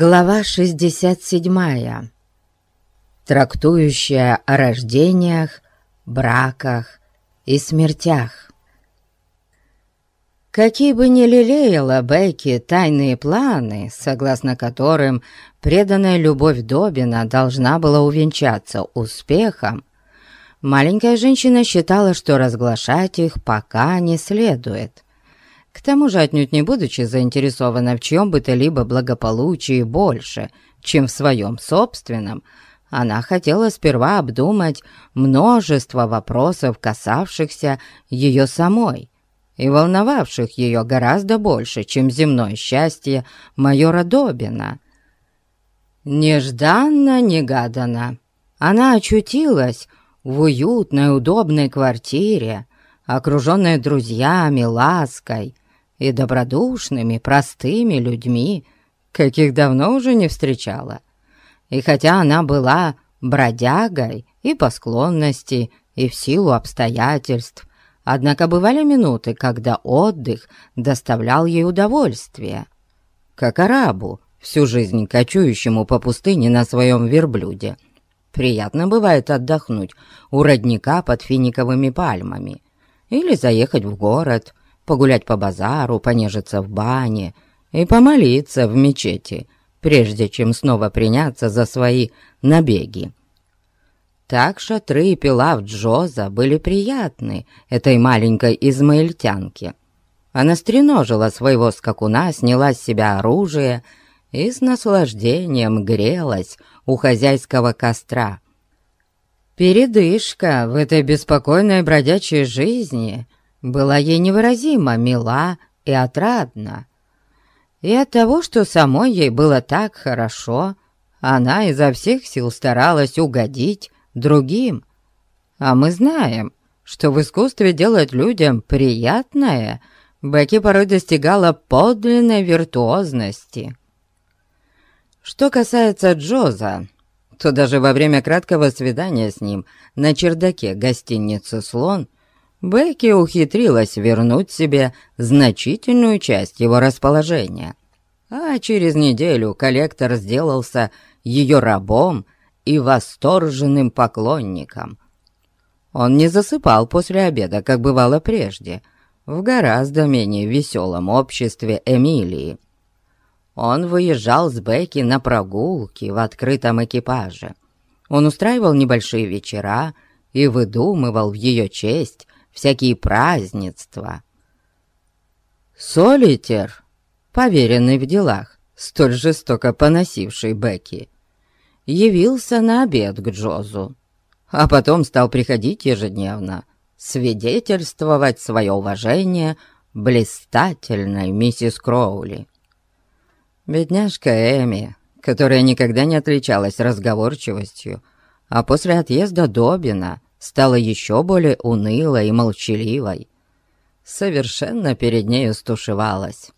Глава 67. Трактующая о рождениях, браках и смертях. Какие бы ни лелеяла Бекки тайные планы, согласно которым преданная любовь Добина должна была увенчаться успехом, маленькая женщина считала, что разглашать их пока не следует – к тому же, отнюдь не будучи заинтересована в чьем бы то либо благополучии больше, чем в своем собственном, она хотела сперва обдумать множество вопросов, касавшихся ее самой и волновавших ее гораздо больше, чем земное счастье майора Добина. Нежданно-негаданно она очутилась в уютной, удобной квартире, окруженной друзьями, лаской и добродушными, простыми людьми, каких давно уже не встречала. И хотя она была бродягой и по склонности, и в силу обстоятельств, однако бывали минуты, когда отдых доставлял ей удовольствие. Как арабу, всю жизнь кочующему по пустыне на своем верблюде. Приятно бывает отдохнуть у родника под финиковыми пальмами или заехать в город, погулять по базару, понежиться в бане и помолиться в мечети, прежде чем снова приняться за свои набеги. Так шатры и пила Джоза были приятны этой маленькой измаильтянке. Она стреножила своего скакуна, сняла с себя оружие и с наслаждением грелась у хозяйского костра. Передышка в этой беспокойной бродячей жизни — была ей невыразимо мила и отрадна. И от того, что самой ей было так хорошо, она изо всех сил старалась угодить другим. А мы знаем, что в искусстве делать людям приятное Бекки порой достигала подлинной виртуозности. Что касается Джоза, то даже во время краткого свидания с ним на чердаке гостиницы «Слон» Бекки ухитрилась вернуть себе значительную часть его расположения. А через неделю коллектор сделался ее рабом и восторженным поклонником. Он не засыпал после обеда, как бывало прежде, в гораздо менее веселом обществе Эмилии. Он выезжал с Бекки на прогулки в открытом экипаже. Он устраивал небольшие вечера и выдумывал в ее честь всякие празднества. Солитер, поверенный в делах, столь жестоко поносивший Бекки, явился на обед к Джозу, а потом стал приходить ежедневно, свидетельствовать свое уважение блистательной миссис Кроули. Бедняжка Эми, которая никогда не отличалась разговорчивостью, а после отъезда Добина стала еще более унылой и молчаливой. Совершенно перед нею стушевалась.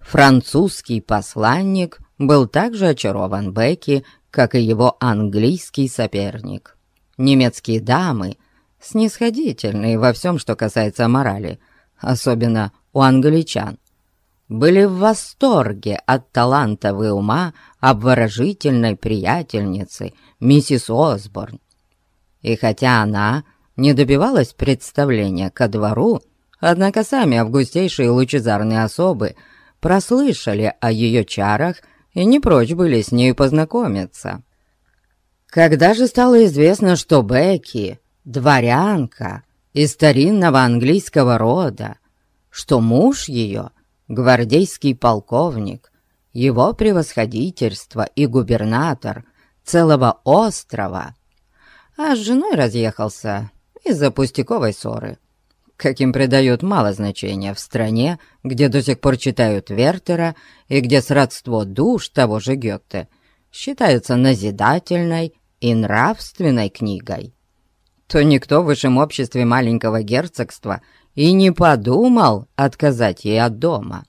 Французский посланник был также очарован Бекки, как и его английский соперник. Немецкие дамы, снисходительные во всем, что касается морали, особенно у англичан, были в восторге от таланта и ума обворожительной приятельницы миссис Осборн, и хотя она не добивалась представления ко двору, однако сами августейшие лучезарные особы прослышали о ее чарах и не прочь были с нею познакомиться. Когда же стало известно, что Бекки — дворянка из старинного английского рода, что муж ее — гвардейский полковник, его превосходительство и губернатор целого острова — а с женой разъехался из-за пустяковой ссоры, каким придают мало значения в стране, где до сих пор читают Вертера и где сродство душ того же Гёте считается назидательной и нравственной книгой, то никто в высшем обществе маленького герцогства и не подумал отказать ей от дома.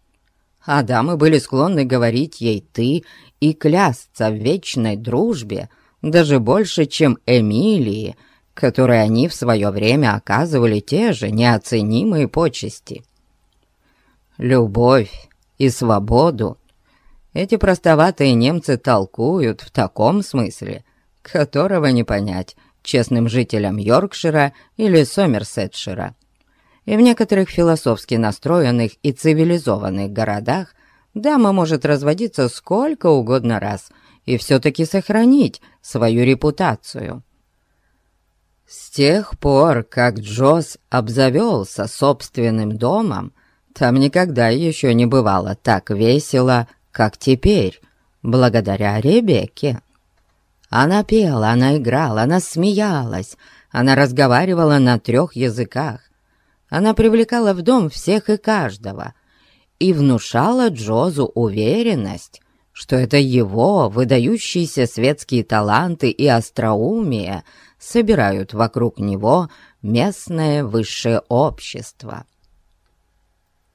А дамы были склонны говорить ей «ты» и клясться в вечной дружбе даже больше, чем Эмилии, которой они в свое время оказывали те же неоценимые почести. Любовь и свободу эти простоватые немцы толкуют в таком смысле, которого не понять честным жителям Йоркшира или Сомерсетшира. И в некоторых философски настроенных и цивилизованных городах дама может разводиться сколько угодно раз и все-таки сохранить свою репутацию. С тех пор, как Джосс обзавелся собственным домом, там никогда еще не бывало так весело, как теперь, благодаря Ребекке. Она пела, она играла, она смеялась, она разговаривала на трех языках. Она привлекала в дом всех и каждого и внушала Джозу уверенность, что это его выдающиеся светские таланты и остроумие собирают вокруг него местное высшее общество.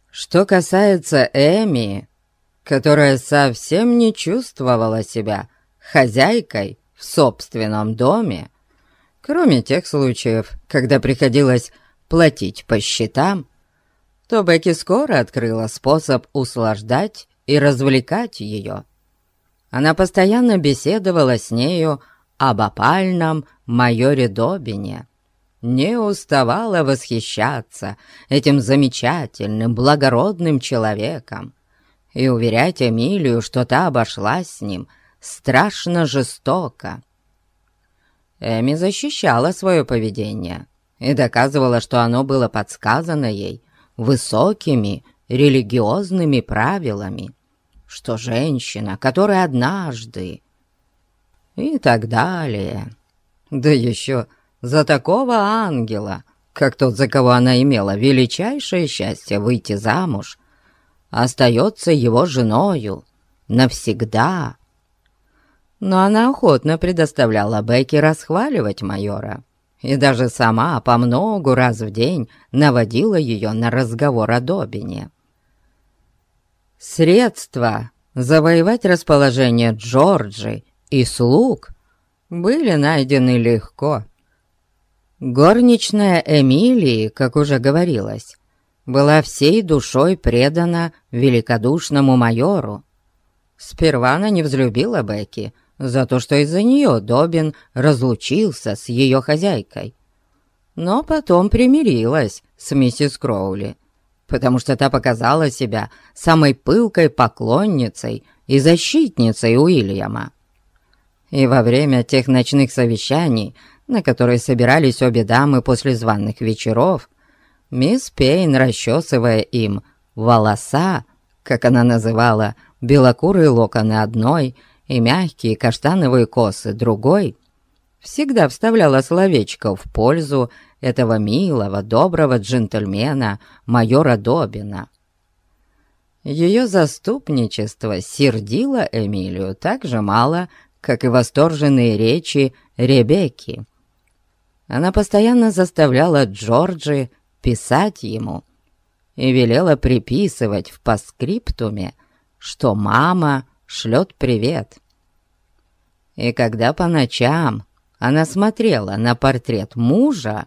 Что касается Эми, которая совсем не чувствовала себя хозяйкой в собственном доме, кроме тех случаев, когда приходилось платить по счетам, то Бекки скоро открыла способ услаждать и развлекать ее. Она постоянно беседовала с нею об опальном майоре Добине, не уставала восхищаться этим замечательным, благородным человеком. И уверять Эмилию, что та обошлась с ним страшно жестоко. Эми защищала свое поведение и доказывала, что оно было подсказано ей высокими религиозными правилами, что женщина, которая однажды и так далее, да еще за такого ангела, как тот, за кого она имела величайшее счастье выйти замуж, остается его женою навсегда. Но она охотно предоставляла Бекке расхваливать майора и даже сама по многу раз в день наводила ее на разговор о Добине. Средства завоевать расположение Джорджи и слуг были найдены легко. Горничная Эмилии, как уже говорилось, была всей душой предана великодушному майору. Сперва она не взлюбила Бекки за то, что из-за нее Добин разлучился с ее хозяйкой. Но потом примирилась с миссис Кроули, потому что та показала себя самой пылкой поклонницей и защитницей Уильяма. И во время тех ночных совещаний на которой собирались обе дамы после званных вечеров, мисс Пейн, расчесывая им волоса, как она называла, белокурые локоны одной и мягкие каштановые косы другой, всегда вставляла словечко в пользу этого милого, доброго джентльмена, майора Добина. Ее заступничество сердило Эмилию так же мало, как и восторженные речи Ребекки, она постоянно заставляла Джорджи писать ему и велела приписывать в паскриптуме, что мама шлет привет. И когда по ночам она смотрела на портрет мужа,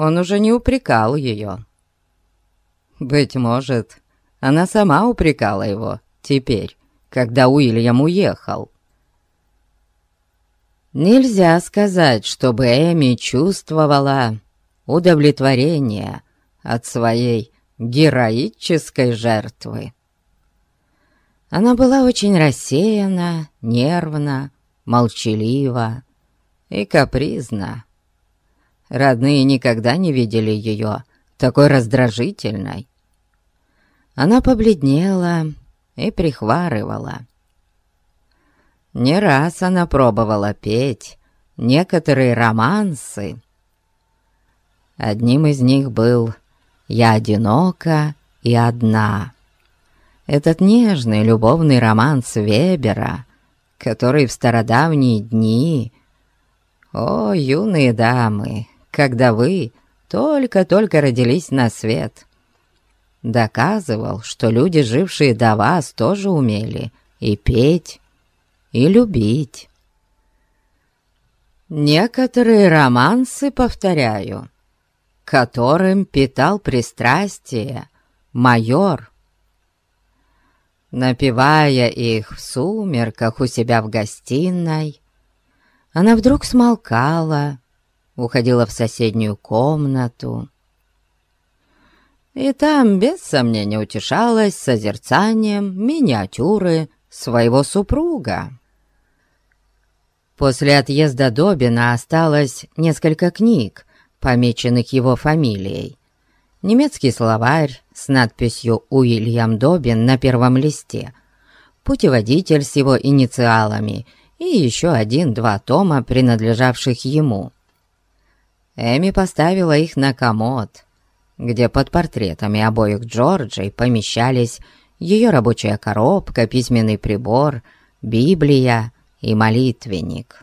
он уже не упрекал ее. Быть может, она сама упрекала его теперь, когда Уильям уехал. Нельзя сказать, чтобы Эми чувствовала удовлетворение от своей героической жертвы. Она была очень рассеяна, нервна, молчалива и капризна. Родные никогда не видели ее такой раздражительной. Она побледнела и прихварывала. Не раз она пробовала петь некоторые романсы. Одним из них был «Я одинока и одна». Этот нежный любовный романс Вебера, который в стародавние дни... О, юные дамы, когда вы только-только родились на свет, доказывал, что люди, жившие до вас, тоже умели и петь, и любить. Некоторые романсы, повторяю, которым питал пристрастие майор. Напевая их в сумерках у себя в гостиной, она вдруг смолкала, уходила в соседнюю комнату. И там, без сомнения, утешалась созерцанием миниатюры своего супруга. После отъезда Добина осталось несколько книг, помеченных его фамилией. Немецкий словарь с надписью «Уильям Добин» на первом листе, путеводитель с его инициалами и еще один-два тома, принадлежавших ему. Эми поставила их на комод, где под портретами обоих Джорджей помещались ее рабочая коробка, письменный прибор, Библия и молитвенник.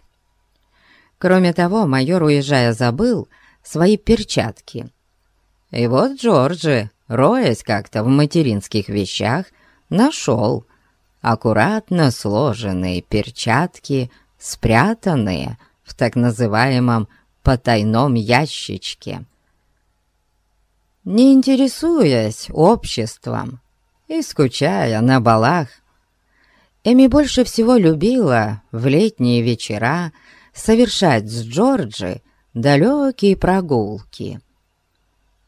Кроме того, майор, уезжая, забыл свои перчатки. И вот Джорджи, роясь как-то в материнских вещах, нашел аккуратно сложенные перчатки, спрятанные в так называемом потайном ящичке. Не интересуясь обществом и скучая на балах, Эми больше всего любила в летние вечера совершать с Джорджи далекие прогулки.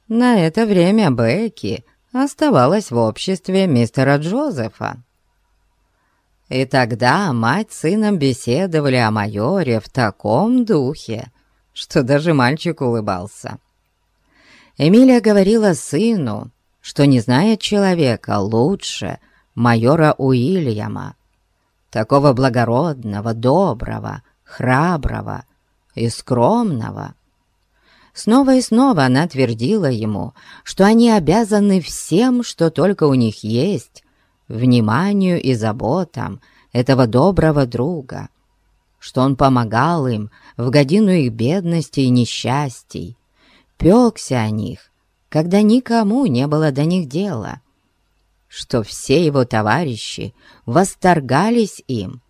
На это время Бекки оставалась в обществе мистера Джозефа. И тогда мать с сыном беседовали о майоре в таком духе, что даже мальчик улыбался. Эмилия говорила сыну, что не знает человека лучше майора Уильяма, такого благородного, доброго, храброго и скромного. Снова и снова она твердила ему, что они обязаны всем, что только у них есть, вниманию и заботам этого доброго друга, что он помогал им в годину их бедности и несчастий, пекся о них, когда никому не было до них дела, что все его товарищи восторгались им,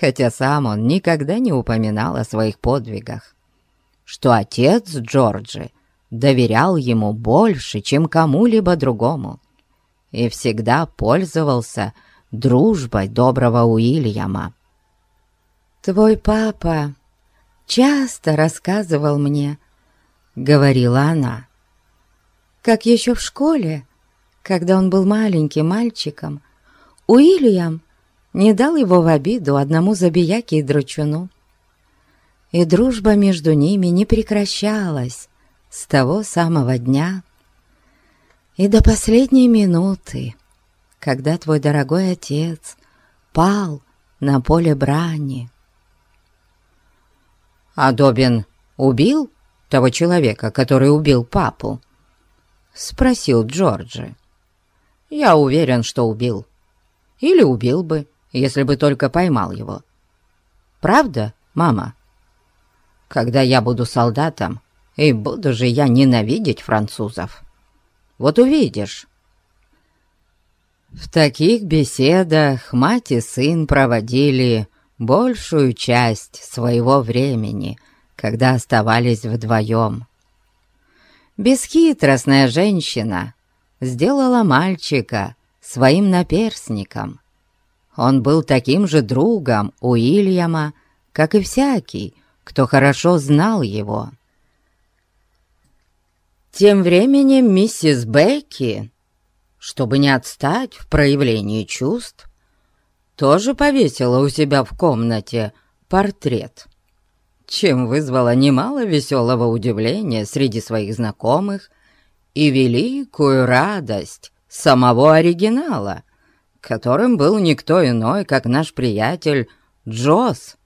хотя сам он никогда не упоминал о своих подвигах, что отец Джорджи доверял ему больше, чем кому-либо другому, и всегда пользовался дружбой доброго Уильяма. «Твой папа часто рассказывал мне, — говорила она, — как еще в школе, когда он был маленьким мальчиком, Уильям не дал его в обиду одному забияке и дручуну. И дружба между ними не прекращалась с того самого дня и до последней минуты, когда твой дорогой отец пал на поле брани. «А Добин убил того человека, который убил папу?» — спросил Джорджи. «Я уверен, что убил. Или убил бы, если бы только поймал его. Правда, мама? Когда я буду солдатом, и буду же я ненавидеть французов. Вот увидишь». В таких беседах мать и сын проводили большую часть своего времени, когда оставались вдвоем. Бесхитростная женщина сделала мальчика своим наперсником. Он был таким же другом Уильяма, как и всякий, кто хорошо знал его. Тем временем миссис Бекки, чтобы не отстать в проявлении чувств, тоже повесила у себя в комнате портрет, чем вызвала немало веселого удивления среди своих знакомых и великую радость самого оригинала, которым был никто иной, как наш приятель Джосс.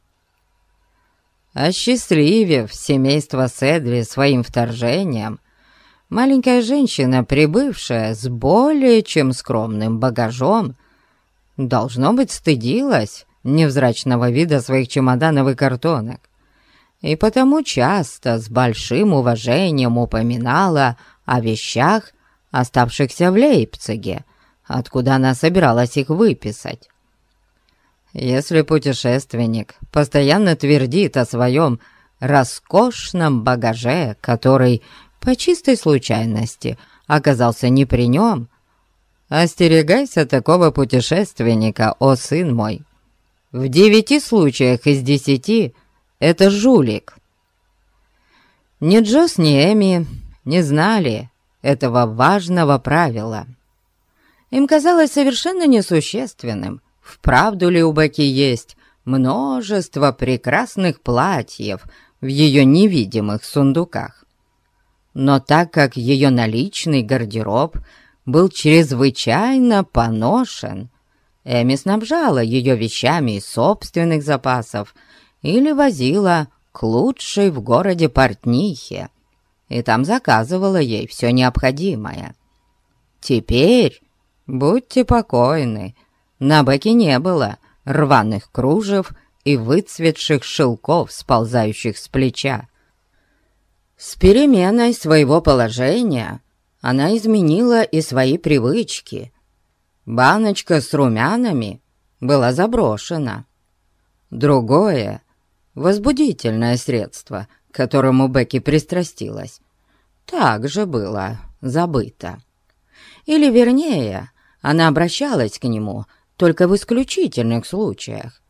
Осчастливив семейство Седви своим вторжением, маленькая женщина, прибывшая с более чем скромным багажом, должно быть, стыдилась невзрачного вида своих чемоданов и картонок, и потому часто с большим уважением упоминала о вещах, оставшихся в Лейпциге, откуда она собиралась их выписать. Если путешественник постоянно твердит о своем роскошном багаже, который по чистой случайности оказался не при нем, Остерегайся такого путешественника, о сын мой. В девяти случаях из десяти это жулик. Ни Джос, ни Эми не знали этого важного правила. Им казалось совершенно несущественным, вправду ли у Баки есть множество прекрасных платьев в ее невидимых сундуках. Но так как ее наличный гардероб – был чрезвычайно поношен. Эми снабжала ее вещами из собственных запасов или возила к лучшей в городе портнихе, и там заказывала ей все необходимое. Теперь, будьте покойны, на баке не было рваных кружев и выцветших шелков, сползающих с плеча. С переменой своего положения она изменила и свои привычки. Баночка с румянами была заброшена. Другое, возбудительное средство, к которому Бекки пристрастилась, также было забыто. Или, вернее, она обращалась к нему только в исключительных случаях.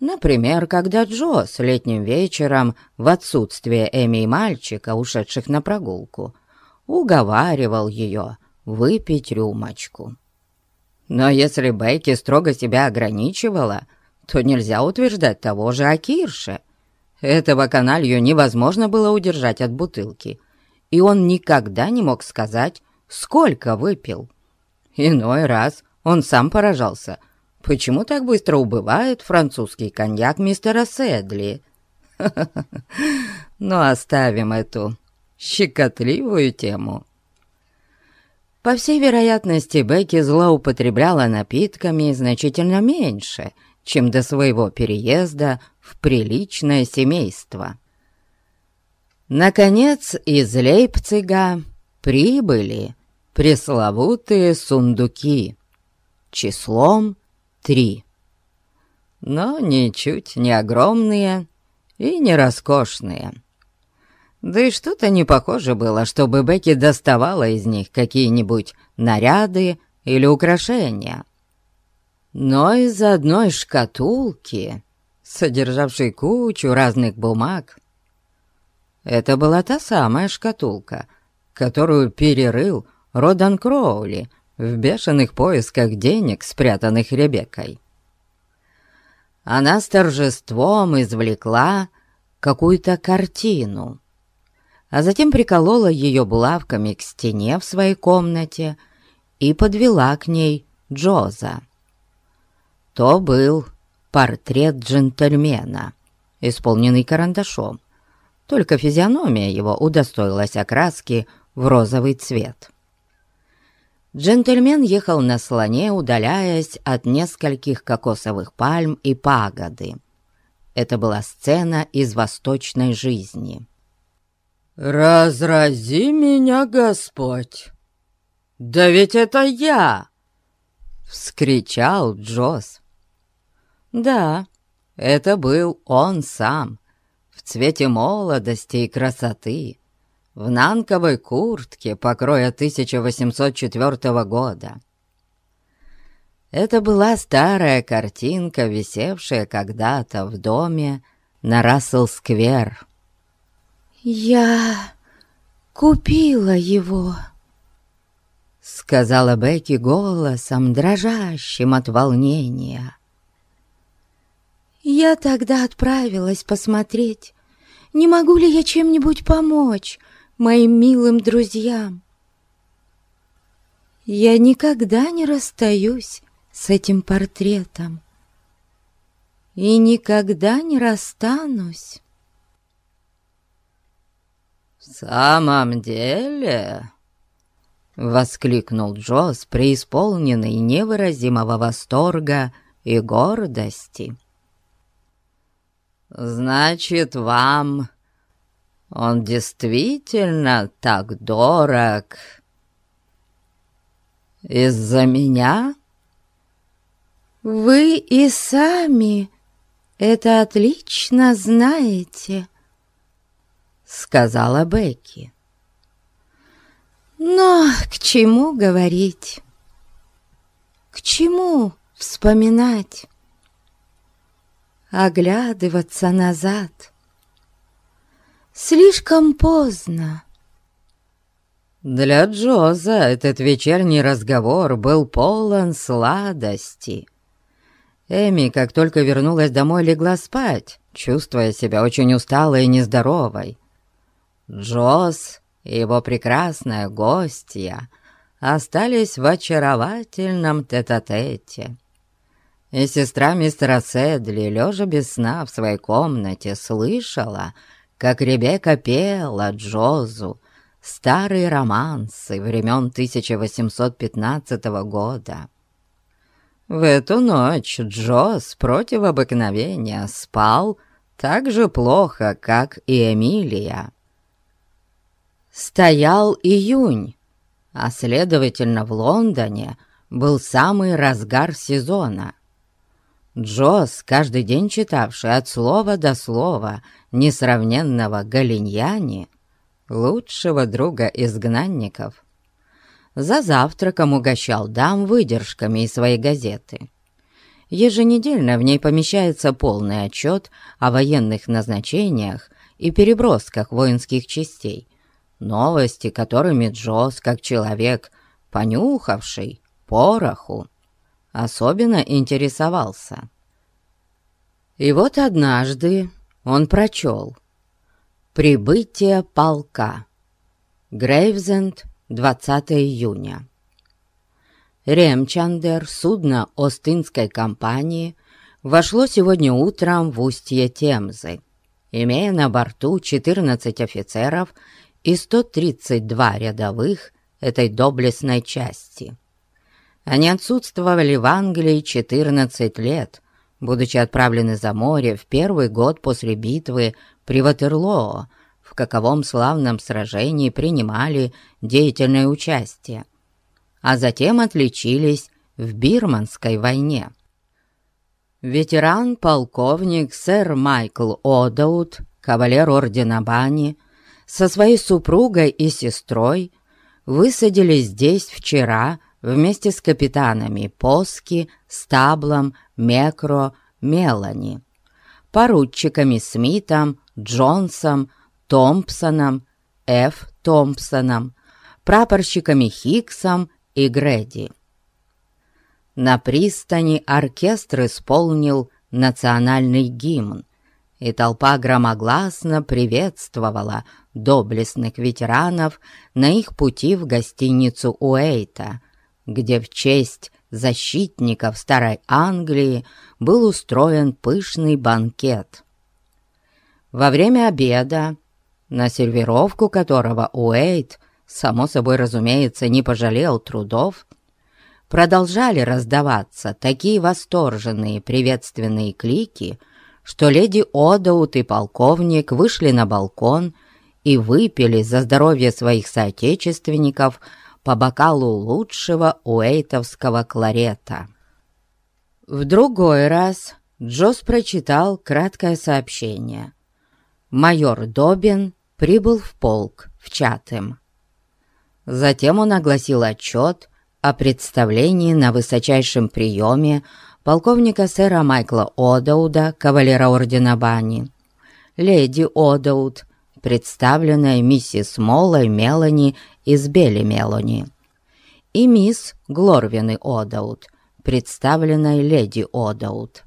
Например, когда Джо с летним вечером, в отсутствие Эми и мальчика, ушедших на прогулку, уговаривал ее выпить рюмочку. Но если Бейки строго себя ограничивала, то нельзя утверждать того же о Кирше. Этого каналью невозможно было удержать от бутылки, и он никогда не мог сказать, сколько выпил. Иной раз он сам поражался, почему так быстро убывает французский коньяк мистера Сэдли. Но оставим эту щекотливую тему. По всей вероятности, Бекки злоупотребляла напитками значительно меньше, чем до своего переезда в приличное семейство. Наконец, из Лейпцига прибыли пресловутые сундуки числом три, но ничуть не огромные и не роскошные. Да и что-то не похоже было, чтобы Бекки доставала из них какие-нибудь наряды или украшения. Но из одной шкатулки, содержавшей кучу разных бумаг, это была та самая шкатулка, которую перерыл Родан Кроули в бешеных поисках денег, спрятанных Ребеккой. Она с торжеством извлекла какую-то картину, а затем приколола ее булавками к стене в своей комнате и подвела к ней Джоза. То был портрет джентльмена, исполненный карандашом, только физиономия его удостоилась окраски в розовый цвет. Джентльмен ехал на слоне, удаляясь от нескольких кокосовых пальм и пагоды. Это была сцена из восточной жизни. «Разрази меня, Господь! Да ведь это я!» — вскричал Джосс. Да, это был он сам, в цвете молодости и красоты, в нанковой куртке покроя 1804 года. Это была старая картинка, висевшая когда-то в доме на Рассел-сквер. «Я купила его», — сказала Бекки голосом, дрожащим от волнения. «Я тогда отправилась посмотреть, не могу ли я чем-нибудь помочь моим милым друзьям. Я никогда не расстаюсь с этим портретом и никогда не расстанусь. «В самом деле...» — воскликнул Джоз, преисполненный невыразимого восторга и гордости. «Значит, вам он действительно так дорог из-за меня?» «Вы и сами это отлично знаете», сказала Бекки. «Но к чему говорить? К чему вспоминать? Оглядываться назад. Слишком поздно. Для Джоза этот вечерний разговор был полон сладости. Эми, как только вернулась домой, легла спать, чувствуя себя очень усталой и нездоровой. Джоз и его прекрасная гостья остались в очаровательном тет-а-тете. И сестра мистера Седли, лежа без сна в своей комнате, слышала, как Ребекка пела Джозу старые романсы времен 1815 года. В эту ночь Джоз против обыкновения спал так же плохо, как и Эмилия. Стоял июнь, а следовательно в Лондоне был самый разгар сезона. Джоз, каждый день читавший от слова до слова несравненного Галиньяни, лучшего друга изгнанников, за завтраком угощал дам выдержками из своей газеты. Еженедельно в ней помещается полный отчет о военных назначениях и перебросках воинских частей, новости, которыми Джоз, как человек, понюхавший пороху, особенно интересовался. И вот однажды он прочел «Прибытие полка» Грейвзенд, 20 июня. Ремчандер, судно Остинской компании, вошло сегодня утром в устье Темзы, имея на борту 14 офицеров и 132 рядовых этой доблестной части. Они отсутствовали в Англии 14 лет, будучи отправлены за море в первый год после битвы при Ватерлоо, в каковом славном сражении принимали деятельное участие, а затем отличились в Бирманской войне. Ветеран-полковник сэр Майкл Одаут, кавалер ордена Бани, со своей супругой и сестрой высадились здесь вчера вместе с капитанами Поски, Стаблом, Мекро, Мелани, поручиками Смитом, Джонсом, Томпсоном, Ф. Томпсоном, прапорщиками Хиксом и Грэди. На пристани оркестр исполнил национальный гимн, и толпа громогласно приветствовала доблестных ветеранов на их пути в гостиницу Уэйта, где в честь защитников Старой Англии был устроен пышный банкет. Во время обеда, на сервировку которого Уэйт, само собой разумеется, не пожалел трудов, продолжали раздаваться такие восторженные приветственные клики – что леди Одаут и полковник вышли на балкон и выпили за здоровье своих соотечественников по бокалу лучшего уэйтовского кларета. В другой раз Джос прочитал краткое сообщение. Майор Добин прибыл в полк в Чатем. Затем он огласил отчет о представлении на высочайшем приеме полковника сэра Майкла Одауда, кавалера ордена Бани, леди Одауд, представленная миссис Моллой Мелани из Белли Мелани, и мисс Глорвины Одаут, представленной леди Одаут.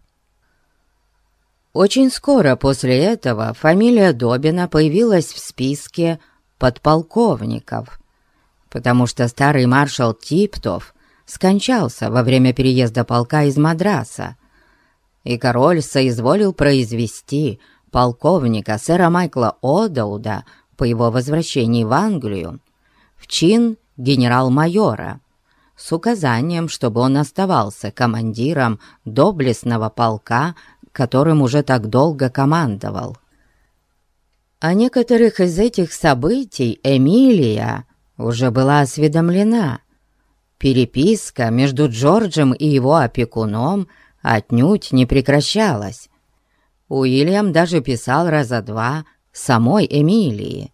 Очень скоро после этого фамилия Добина появилась в списке подполковников, потому что старый маршал Типтов скончался во время переезда полка из Мадраса, и король соизволил произвести полковника сэра Майкла Одауда по его возвращении в Англию в чин генерал-майора с указанием, чтобы он оставался командиром доблестного полка, которым уже так долго командовал. О некоторых из этих событий Эмилия уже была осведомлена, Переписка между Джорджем и его опекуном отнюдь не прекращалась. Уильям даже писал раза два самой Эмилии.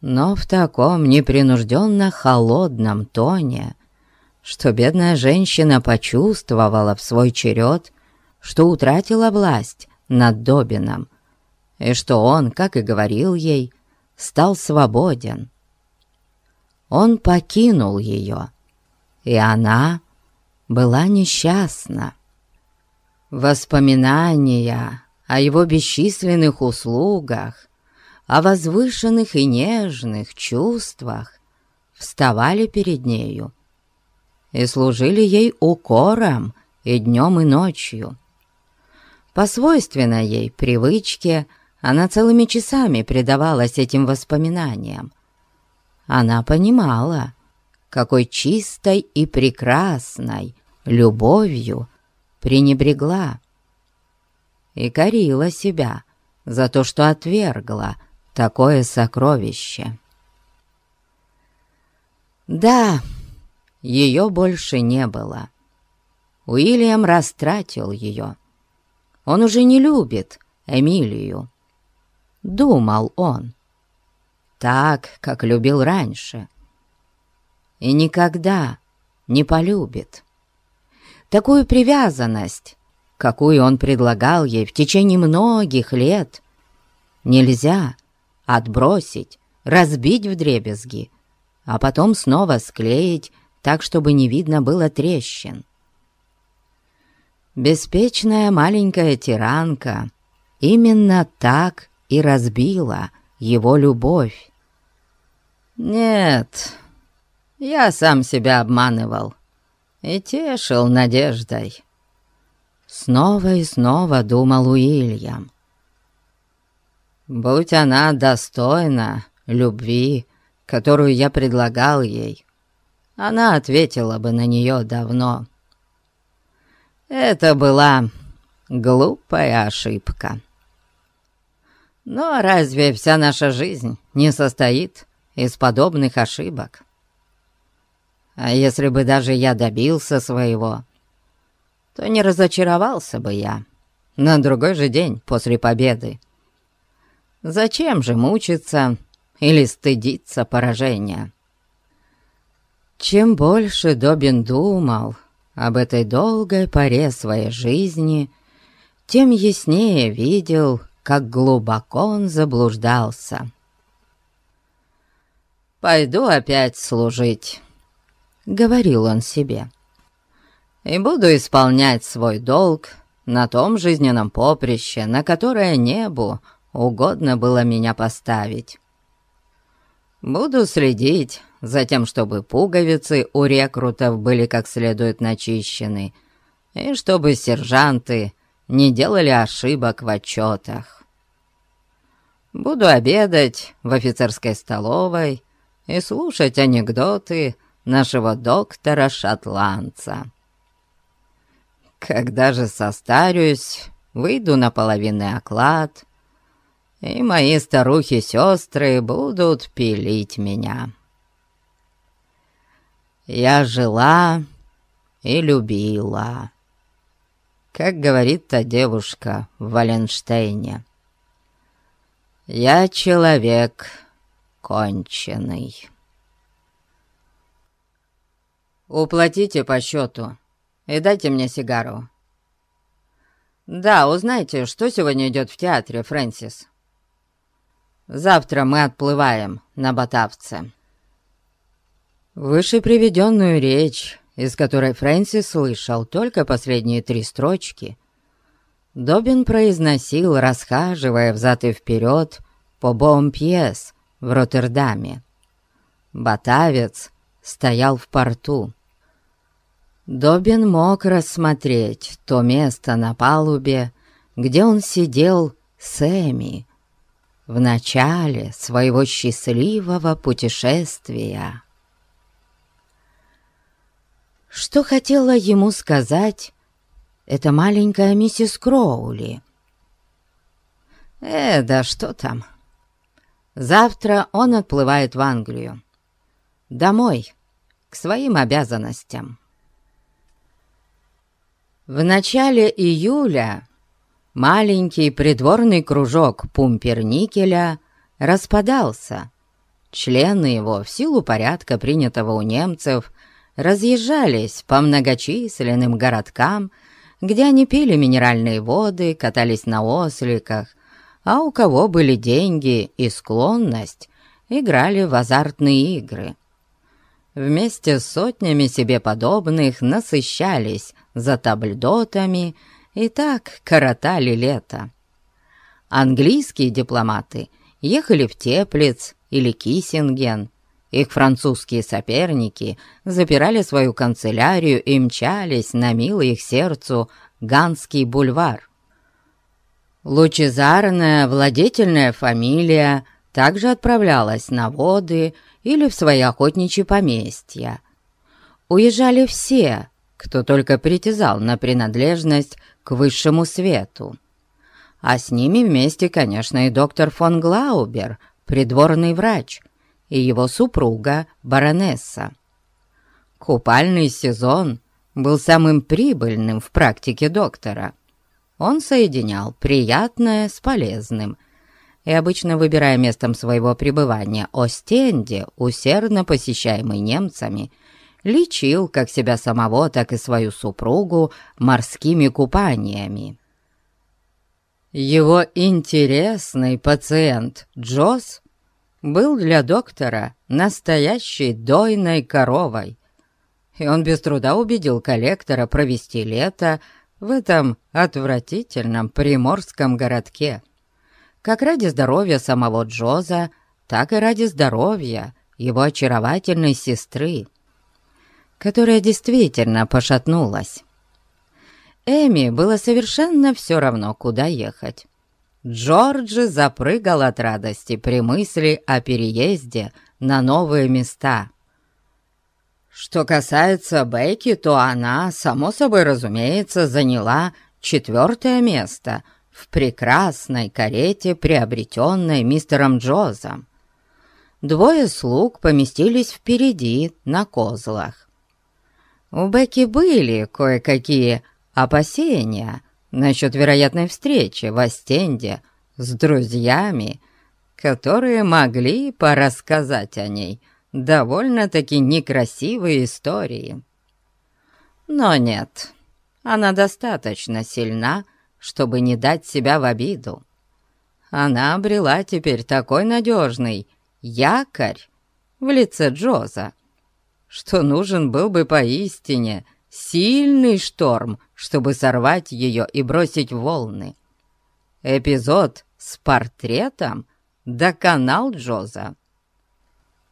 Но в таком непринужденно холодном тоне, что бедная женщина почувствовала в свой черед, что утратила власть над Добином, и что он, как и говорил ей, стал свободен. Он покинул ее, и она была несчастна. Воспоминания о его бесчисленных услугах, о возвышенных и нежных чувствах вставали перед нею и служили ей укором и днем, и ночью. По свойственной ей привычке она целыми часами предавалась этим воспоминаниям. Она понимала, какой чистой и прекрасной любовью пренебрегла и корила себя за то, что отвергла такое сокровище. Да, ее больше не было. Уильям растратил ее. Он уже не любит Эмилию. Думал он. Так, как любил раньше. И никогда не полюбит. Такую привязанность, какую он предлагал ей в течение многих лет, нельзя отбросить, разбить в дребезги, а потом снова склеить так, чтобы не видно было трещин. Беспечная маленькая тиранка именно так и разбила его любовь. Нет, я сам себя обманывал и тешил надеждой. Снова и снова думал Уильям. Будь она достойна любви, которую я предлагал ей, она ответила бы на нее давно. Это была глупая ошибка. Но разве вся наша жизнь не состоит из подобных ошибок? А если бы даже я добился своего, то не разочаровался бы я на другой же день после победы. Зачем же мучиться или стыдиться поражения? Чем больше Добин думал об этой долгой поре своей жизни, тем яснее видел, как глубоко он заблуждался. «Пойду опять служить», — говорил он себе, «и буду исполнять свой долг на том жизненном поприще, на которое небу угодно было меня поставить. Буду следить за тем, чтобы пуговицы у рекрутов были как следует начищены, и чтобы сержанты не делали ошибок в отчетах. Буду обедать в офицерской столовой и слушать анекдоты нашего доктора-шотландца. Когда же состарюсь, выйду на половинный оклад, и мои старухи-сестры будут пилить меня. Я жила и любила, как говорит та девушка в Валенштейне. Я человек конченый. Уплатите по счету и дайте мне сигару. Да, узнайте, что сегодня идет в театре, Фрэнсис. Завтра мы отплываем на Батавце. Выше приведенную речь, из которой Фрэнсис слышал только последние три строчки, Добин произносил, расхаживая взад и вперед по Бомпьес в Роттердаме. Батавец стоял в порту. Добин мог рассмотреть то место на палубе, где он сидел с Эми в начале своего счастливого путешествия. Что хотела ему сказать эта маленькая миссис Кроули? Э, да что там. Завтра он отплывает в Англию. Домой, к своим обязанностям. В начале июля маленький придворный кружок Пумперникеля распадался. Члены его, в силу порядка, принятого у немцев, разъезжались по многочисленным городкам, где они пили минеральные воды, катались на осликах, а у кого были деньги и склонность, играли в азартные игры. Вместе с сотнями себе подобных насыщались за табльдотами и так коротали лето. Английские дипломаты ехали в Теплиц или Киссинген, их французские соперники запирали свою канцелярию и мчались на милый их сердцу Ганский бульвар. Лучезарная владетельная фамилия также отправлялась на воды или в свои охотничьи поместья. Уезжали все, кто только притязал на принадлежность к высшему свету. А с ними вместе, конечно, и доктор фон Глаубер, придворный врач – и его супруга, баронесса. Купальный сезон был самым прибыльным в практике доктора. Он соединял приятное с полезным и, обычно выбирая местом своего пребывания Остенде, усердно посещаемый немцами, лечил как себя самого, так и свою супругу морскими купаниями. Его интересный пациент Джосс был для доктора настоящей дойной коровой, и он без труда убедил коллектора провести лето в этом отвратительном приморском городке, как ради здоровья самого Джоза, так и ради здоровья его очаровательной сестры, которая действительно пошатнулась. Эми было совершенно все равно, куда ехать. Джорджи запрыгал от радости при мысли о переезде на новые места. Что касается Бекки, то она, само собой разумеется, заняла четвертое место в прекрасной карете, приобретенной мистером Джозом. Двое слуг поместились впереди на козлах. У Бекки были кое-какие опасения — насчет вероятной встречи в Остенде с друзьями, которые могли порассказать о ней довольно-таки некрасивые истории. Но нет, она достаточно сильна, чтобы не дать себя в обиду. Она обрела теперь такой надежный якорь в лице Джоза, что нужен был бы поистине сильный шторм, чтобы сорвать ее и бросить волны. Эпизод с портретом доконал Джоза.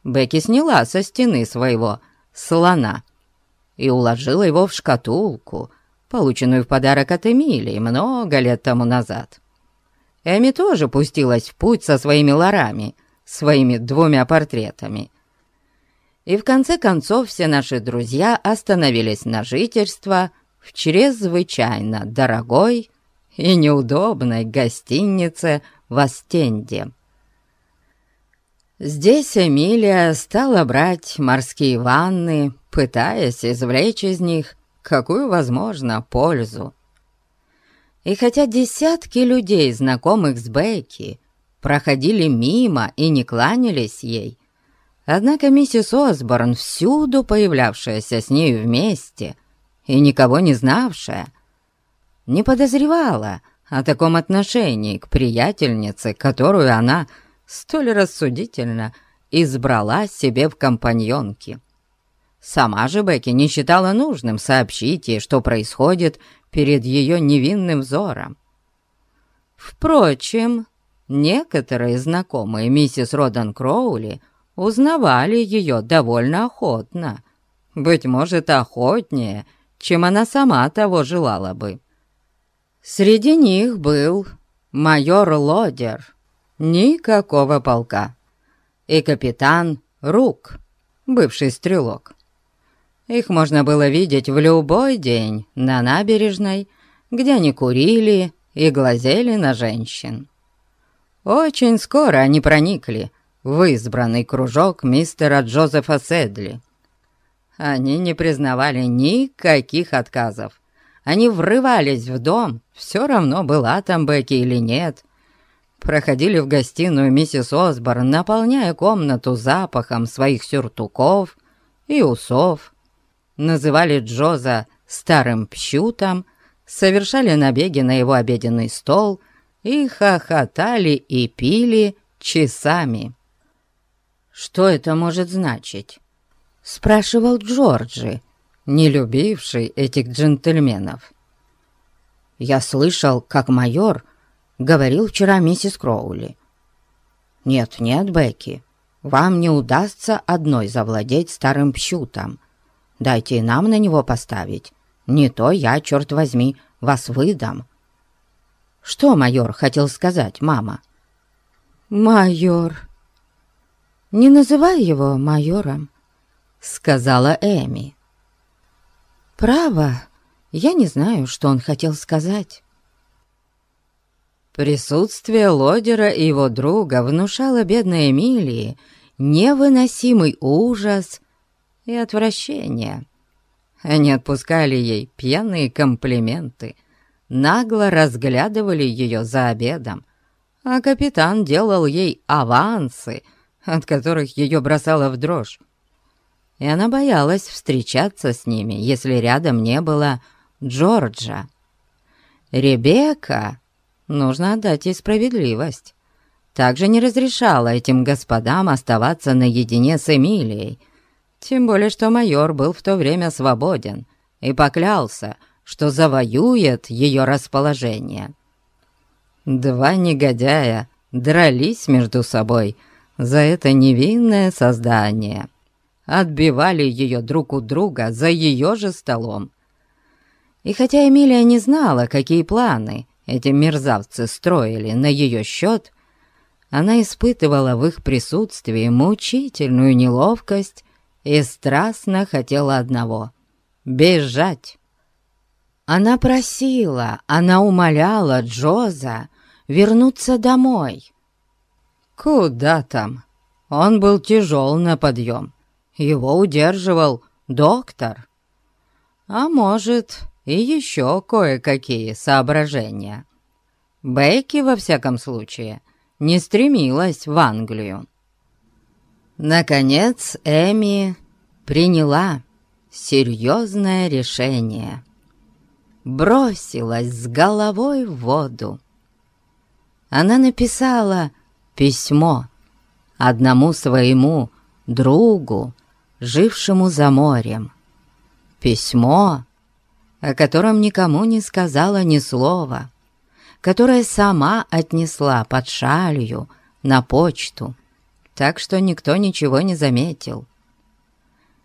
Бекки сняла со стены своего слона и уложила его в шкатулку, полученную в подарок от Эмилии много лет тому назад. Эми тоже пустилась в путь со своими ларами, своими двумя портретами. И в конце концов все наши друзья остановились на жительство в чрезвычайно дорогой и неудобной гостинице в Остенде. Здесь Эмилия стала брать морские ванны, пытаясь извлечь из них какую возможно пользу. И хотя десятки людей, знакомых с Бекки, проходили мимо и не кланялись ей, однако миссис Осборн, всюду появлявшаяся с нею вместе, и никого не знавшая, не подозревала о таком отношении к приятельнице, которую она столь рассудительно избрала себе в компаньонки. Сама же Бекки не считала нужным сообщить ей, что происходит перед ее невинным взором. Впрочем, некоторые знакомые миссис Родан Кроули узнавали ее довольно охотно, быть может, охотнее, чем она сама того желала бы. Среди них был майор Лодер, никакого полка, и капитан Рук, бывший стрелок. Их можно было видеть в любой день на набережной, где они курили и глазели на женщин. Очень скоро они проникли в избранный кружок мистера Джозефа Седли, они не признавали никаких отказов. Они врывались в дом, все равно была там Бекки или нет. Проходили в гостиную миссис Осборн, наполняя комнату запахом своих сюртуков и усов, называли Джоза старым пщутом, совершали набеги на его обеденный стол и хохотали и пили часами. «Что это может значить?» — спрашивал Джорджи, не любивший этих джентльменов. «Я слышал, как майор говорил вчера миссис Кроули. Нет-нет, Бекки, вам не удастся одной завладеть старым пщутом. Дайте и нам на него поставить. Не то я, черт возьми, вас выдам». «Что майор хотел сказать, мама?» «Майор. Не называй его майором», — сказала Эми. «Право, я не знаю, что он хотел сказать». Присутствие Лодера и его друга внушало бедной Эмилии невыносимый ужас и отвращение. Они отпускали ей пьяные комплименты, нагло разглядывали ее за обедом, а капитан делал ей авансы, от которых ее бросало в дрожь. И она боялась встречаться с ними, если рядом не было Джорджа. Ребекка, нужно отдать ей справедливость, также не разрешала этим господам оставаться наедине с Эмилией, тем более что майор был в то время свободен и поклялся, что завоюет ее расположение. Два негодяя дрались между собой за это невинное создание, отбивали ее друг у друга за ее же столом. И хотя Эмилия не знала, какие планы эти мерзавцы строили на ее счет, она испытывала в их присутствии мучительную неловкость и страстно хотела одного — бежать. Она просила, она умоляла Джоза вернуться домой. Куда там? Он был тяжел на подъем. Его удерживал доктор. А может, и еще кое-какие соображения. Бекки, во всяком случае, не стремилась в Англию. Наконец Эми приняла серьезное решение. Бросилась с головой в воду. Она написала письмо одному своему другу, жившему за морем. Письмо, о котором никому не сказала ни слова, которое сама отнесла под шалью на почту, так что никто ничего не заметил.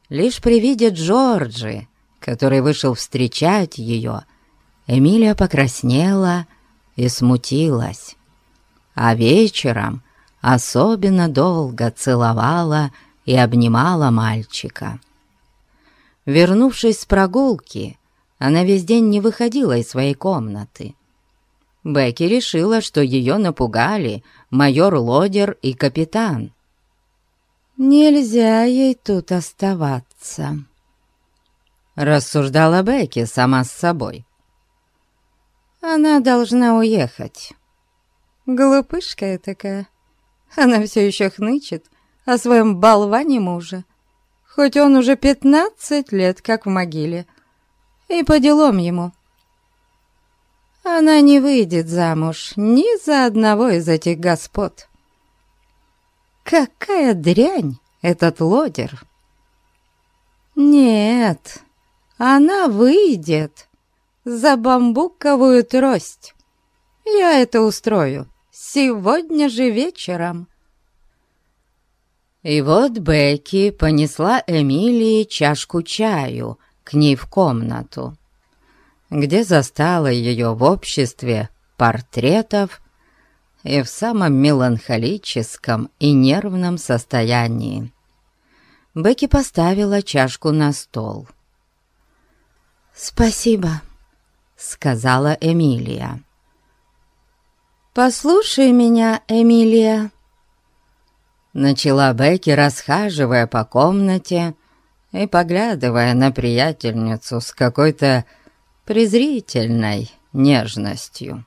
Лишь при виде Джорджи, который вышел встречать ее, Эмилия покраснела и смутилась, а вечером особенно долго целовала и обнимала мальчика. Вернувшись с прогулки, она весь день не выходила из своей комнаты. Бекки решила, что ее напугали майор Лодер и капитан. «Нельзя ей тут оставаться», — рассуждала Бекки сама с собой. «Она должна уехать. Глупышка такая. Она все еще хнычет о своем болване мужа, хоть он уже пятнадцать лет как в могиле, и по делам ему. Она не выйдет замуж ни за одного из этих господ». Какая дрянь этот лодер! Нет, она выйдет за бамбуковую трость. Я это устрою сегодня же вечером. И вот Бекки понесла Эмилии чашку чаю к ней в комнату, где застала ее в обществе портретов и в самом меланхолическом и нервном состоянии. Бекки поставила чашку на стол. «Спасибо», — сказала Эмилия. «Послушай меня, Эмилия», — начала Бекки, расхаживая по комнате и поглядывая на приятельницу с какой-то презрительной нежностью.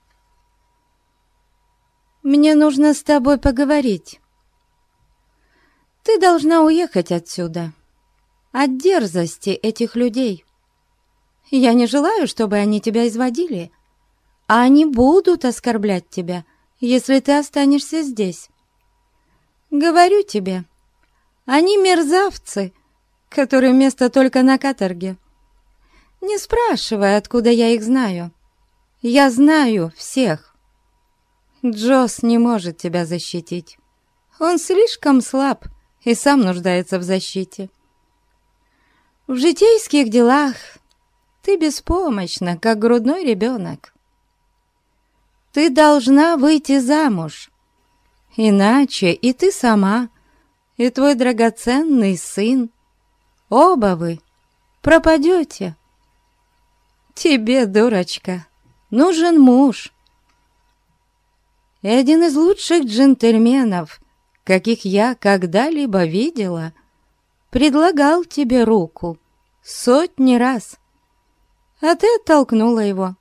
Мне нужно с тобой поговорить. Ты должна уехать отсюда. от дерзости этих людей. Я не желаю, чтобы они тебя изводили, а они будут оскорблять тебя, если ты останешься здесь. Говорю тебе, они мерзавцы, которые место только на каторге. Не спрашивай, откуда я их знаю. Я знаю всех. Джосс не может тебя защитить. Он слишком слаб и сам нуждается в защите. В житейских делах ты беспомощна, как грудной ребенок. Ты должна выйти замуж, иначе и ты сама, и твой драгоценный сын, оба вы пропадете. Тебе, дурочка, нужен муж. И один из лучших джентльменов, каких я когда-либо видела, предлагал тебе руку сотни раз. А ты оттолкнула его.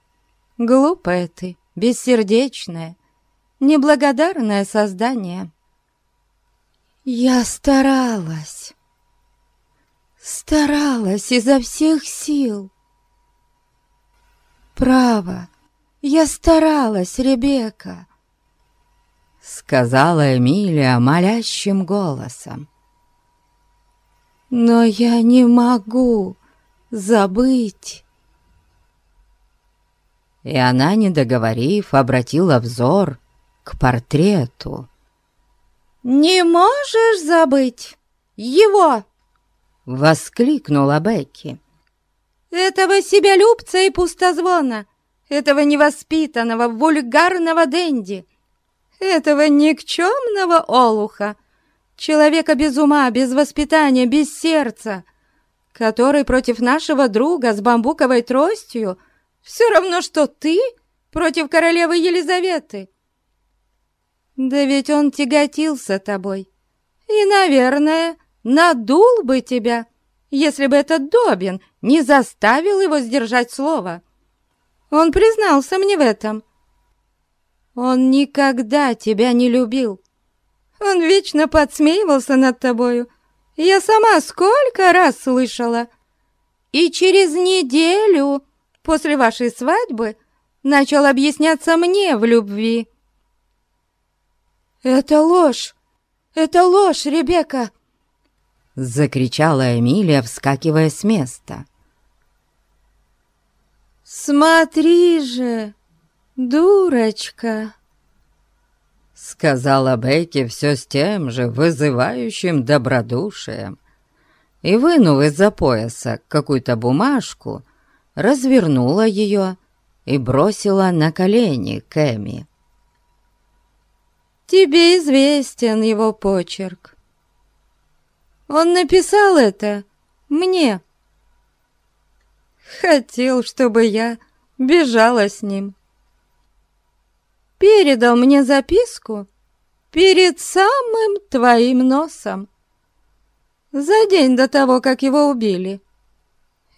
Глупая ты, бессердечное, неблагодарное создание. Я старалась, старалась изо всех сил. Право, я старалась, Ребекка, сказала Эмилия молящим голосом. Но я не могу забыть и она, не договорив, обратила взор к портрету. «Не можешь забыть его!» — воскликнула Бекки. «Этого себялюбца и пустозвона, этого невоспитанного, вульгарного денди, этого никчемного олуха, человека без ума, без воспитания, без сердца, который против нашего друга с бамбуковой тростью — все равно, что ты против королевы Елизаветы. Да ведь он тяготился тобой и, наверное, надул бы тебя, если бы этот Добин не заставил его сдержать слово. Он признался мне в этом. Он никогда тебя не любил. Он вечно подсмеивался над тобою. Я сама сколько раз слышала. И через неделю после вашей свадьбы начал объясняться мне в любви». «Это ложь! Это ложь, Ребекка!» Закричала Эмилия, вскакивая с места. «Смотри же, дурочка!» Сказала Бекки все с тем же вызывающим добродушием и, вынув из-за пояса какую-то бумажку, развернула ее и бросила на колени Кэми. «Тебе известен его почерк. Он написал это мне. Хотел, чтобы я бежала с ним. Передал мне записку перед самым твоим носом, за день до того, как его убили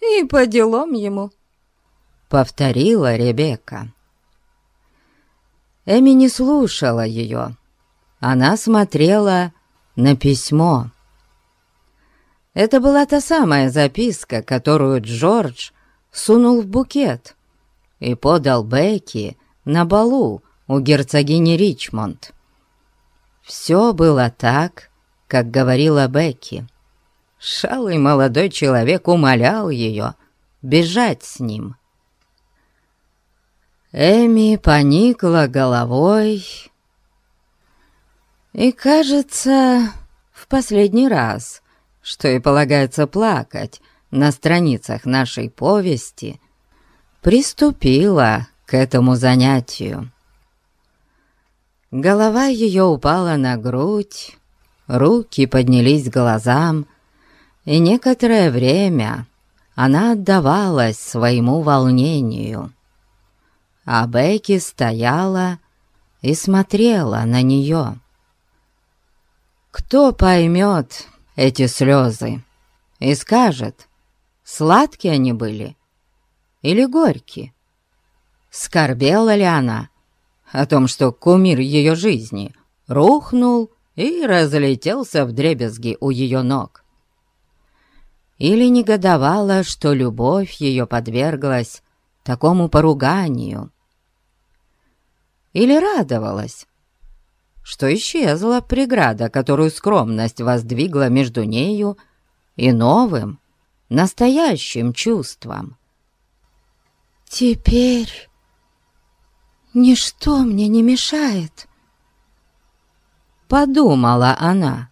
и по делам ему», — повторила Ребекка. Эми не слушала ее. Она смотрела на письмо. Это была та самая записка, которую Джордж сунул в букет и подал Бекки на балу у герцогини Ричмонд. Все было так, как говорила Бекки. Шалый молодой человек умолял ее бежать с ним. Эми поникла головой и, кажется, в последний раз, что и полагается плакать на страницах нашей повести, приступила к этому занятию. Голова ее упала на грудь, руки поднялись к глазам, и некоторое время она отдавалась своему волнению. А Бекки стояла и смотрела на нее. Кто поймет эти слезы и скажет, сладкие они были или горькие? Скорбела ли она о том, что кумир ее жизни рухнул и разлетелся в дребезги у ее ног? Или негодовала, что любовь ее подверглась такому поруганию, или радовалась, что исчезла преграда, которую скромность воздвигла между нею и новым, настоящим чувством. «Теперь ничто мне не мешает», — подумала она.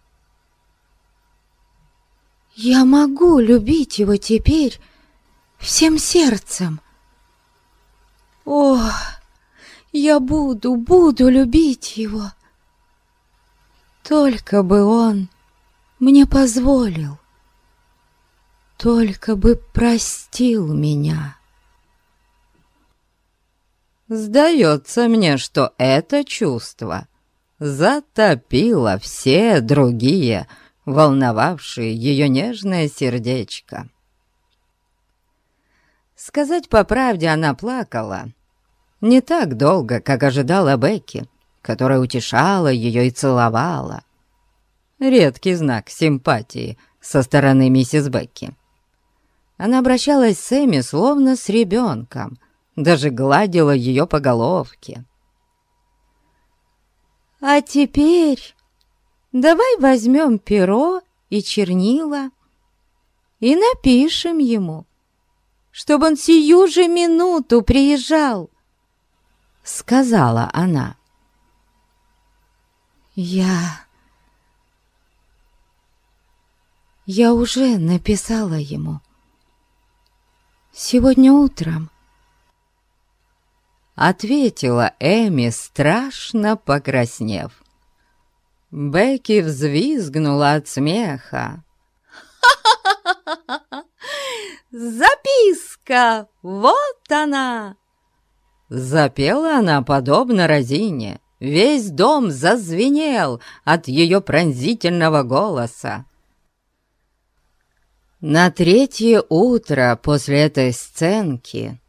«Я могу любить его теперь всем сердцем. О, я буду, буду любить его. Только бы он мне позволил, только бы простил меня». Сдается мне, что это чувство затопило все другие, волновавшие ее нежное сердечко. Сказать по правде, она плакала не так долго, как ожидала Бекки, которая утешала ее и целовала. Редкий знак симпатии со стороны миссис Бекки. Она обращалась с Эми словно с ребенком — даже гладила ее по головке. «А теперь давай возьмем перо и чернила и напишем ему, чтобы он сию же минуту приезжал», — сказала она. «Я... я уже написала ему. Сегодня утром ответила Эми, страшно покраснев. Бекки взвизгнула от смеха. «Записка! Вот она!» Запела она подобно Розине. Весь дом зазвенел от ее пронзительного голоса. На третье утро после этой сценки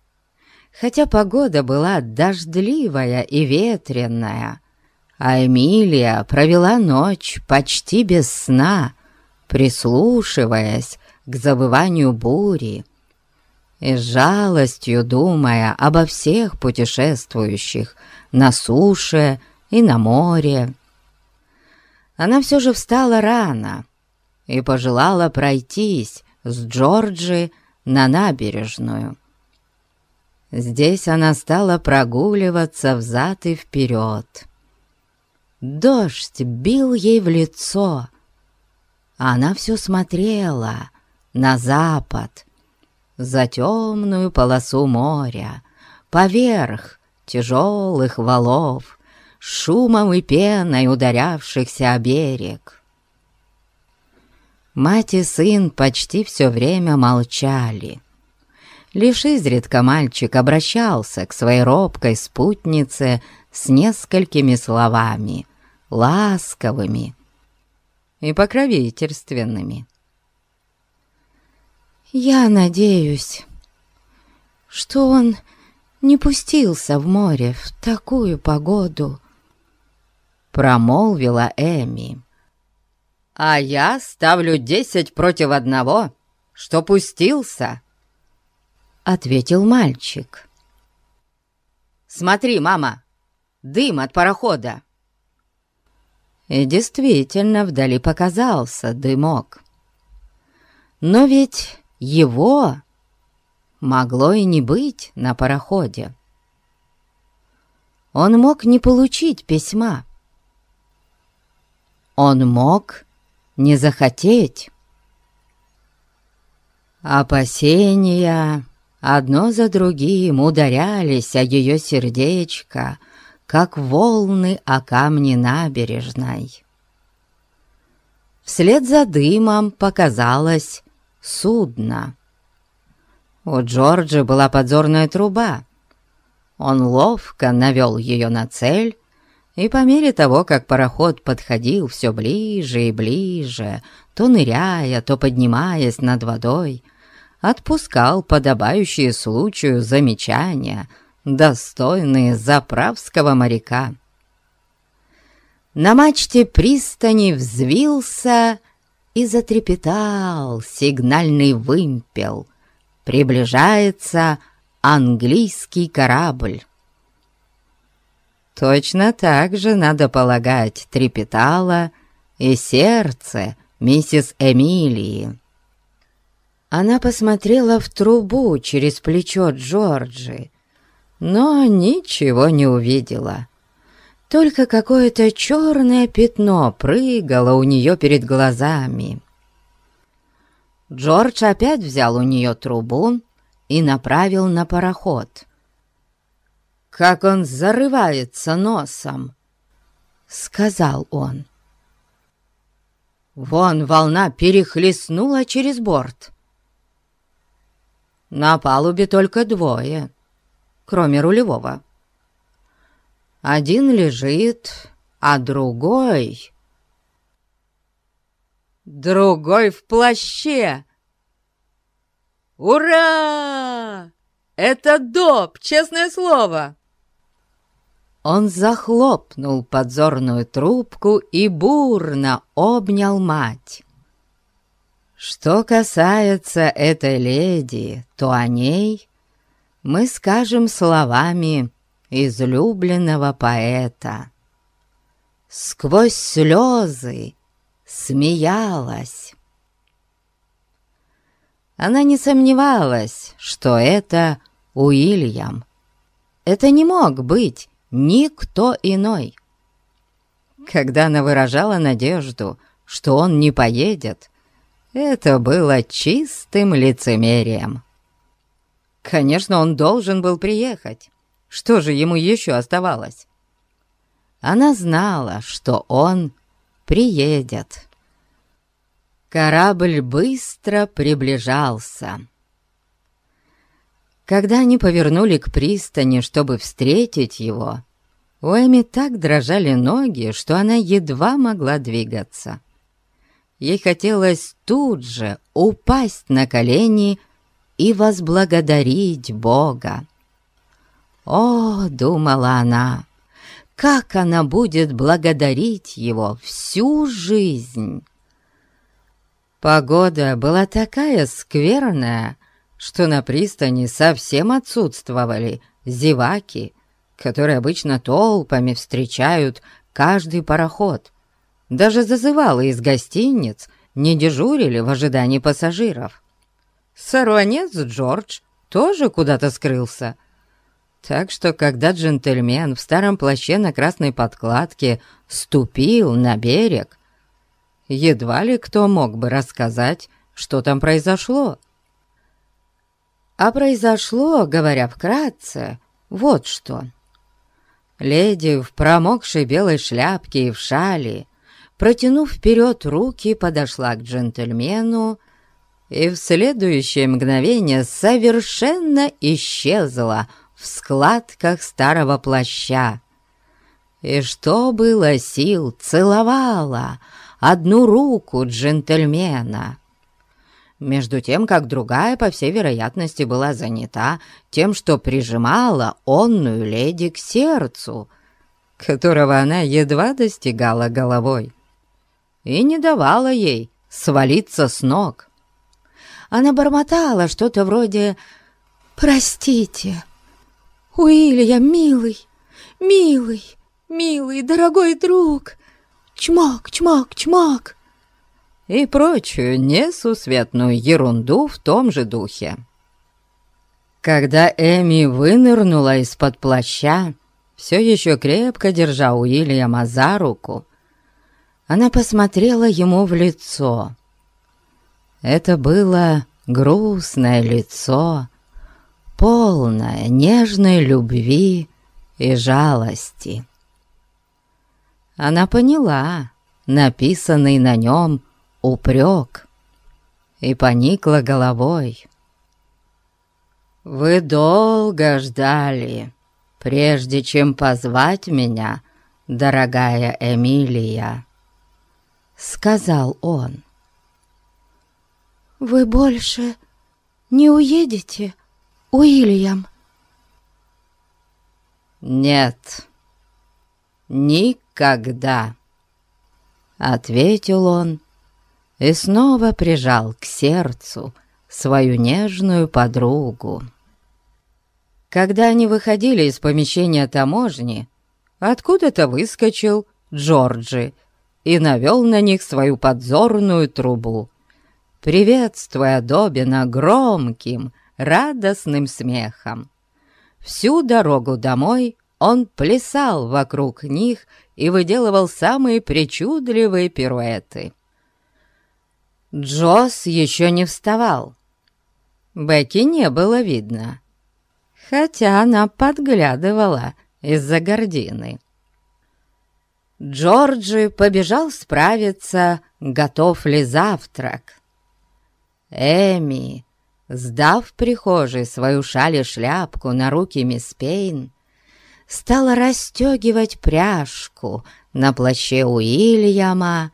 хотя погода была дождливая и ветреная, а Эмилия провела ночь почти без сна, прислушиваясь к завыванию бури и жалостью думая обо всех путешествующих на суше и на море. Она все же встала рано и пожелала пройтись с Джорджи на набережную. Здесь она стала прогуливаться взад и вперед. Дождь бил ей в лицо, она все смотрела на запад, за темную полосу моря, поверх тяжелых валов, шумом и пеной ударявшихся о берег. Мать и сын почти все время молчали. Лишь изредка мальчик обращался к своей робкой спутнице с несколькими словами, ласковыми и покровительственными. «Я надеюсь, что он не пустился в море в такую погоду», — промолвила Эми. «А я ставлю десять против одного, что пустился», — ответил мальчик. «Смотри, мама, дым от парохода!» И действительно вдали показался дымок. Но ведь его могло и не быть на пароходе. Он мог не получить письма. Он мог не захотеть. Опасения одно за другим ударялись о ее сердечко, как волны о камне набережной. Вслед за дымом показалось судно. У Джорджа была подзорная труба. Он ловко навел ее на цель, и по мере того, как пароход подходил все ближе и ближе, то ныряя, то поднимаясь над водой, отпускал подобающие случаю замечания, достойные заправского моряка. На мачте пристани взвился и затрепетал сигнальный вымпел. Приближается английский корабль. Точно так же, надо полагать, трепетало и сердце миссис Эмилии. Она посмотрела в трубу через плечо Джорджи, но ничего не увидела. Только какое-то черное пятно прыгало у нее перед глазами. Джордж опять взял у нее трубу и направил на пароход. «Как он зарывается носом!» — сказал он. Вон волна перехлестнула через борт. На палубе только двое, кроме рулевого. Один лежит, а другой... Другой в плаще! Ура! Это доп, честное слово!» Он захлопнул подзорную трубку и бурно обнял мать. Что касается этой леди, то о ней мы скажем словами излюбленного поэта. Сквозь слезы смеялась. Она не сомневалась, что это Уильям. Это не мог быть никто иной. Когда она выражала надежду, что он не поедет, это было чистым лицемерием. Конечно, он должен был приехать. Что же ему еще оставалось? Она знала, что он приедет. Корабль быстро приближался. Когда они повернули к пристани, чтобы встретить его, у Эми так дрожали ноги, что она едва могла двигаться. Ей хотелось тут же упасть на колени и возблагодарить Бога. «О, — думала она, — как она будет благодарить его всю жизнь!» Погода была такая скверная, что на пристани совсем отсутствовали зеваки, которые обычно толпами встречают каждый пароход. Даже зазывалы из гостиниц не дежурили в ожидании пассажиров. Сорванец Джордж тоже куда-то скрылся. Так что, когда джентльмен в старом плаще на красной подкладке ступил на берег, едва ли кто мог бы рассказать, что там произошло. А произошло, говоря вкратце, вот что. Леди в промокшей белой шляпке и в шале, протянув вперед руки, подошла к джентльмену и в следующее мгновение совершенно исчезла в складках старого плаща. И что было сил, целовала одну руку джентльмена, между тем, как другая, по всей вероятности, была занята тем, что прижимала онную леди к сердцу, которого она едва достигала головой, и не давала ей свалиться с ног. Она бормотала что-то вроде «Простите, Уильям, милый, милый, милый, дорогой друг, чмок, чмок, чмок» и прочую несусветную ерунду в том же духе. Когда Эми вынырнула из-под плаща, все еще крепко держа Уильяма за руку, она посмотрела ему в лицо. Это было грустное лицо, полное нежной любви и жалости. Она поняла написанный на нем упрек и поникла головой. «Вы долго ждали, прежде чем позвать меня, дорогая Эмилия», — сказал он. «Вы больше не уедете, Уильям?» «Нет, никогда», — ответил он и снова прижал к сердцу свою нежную подругу. Когда они выходили из помещения таможни, откуда-то выскочил Джорджи и навел на них свою подзорную трубу, приветствуя Добина громким, радостным смехом. Всю дорогу домой он плясал вокруг них и выделывал самые причудливые пируэты. Джосс еще не вставал. Бекки не было видно, хотя она подглядывала из-за гордины. Джорджи побежал справиться, готов ли завтрак. Эми, сдав прихожей свою шаль и шляпку на руки мисс Пейн, стала расстегивать пряжку на плаще Уильяма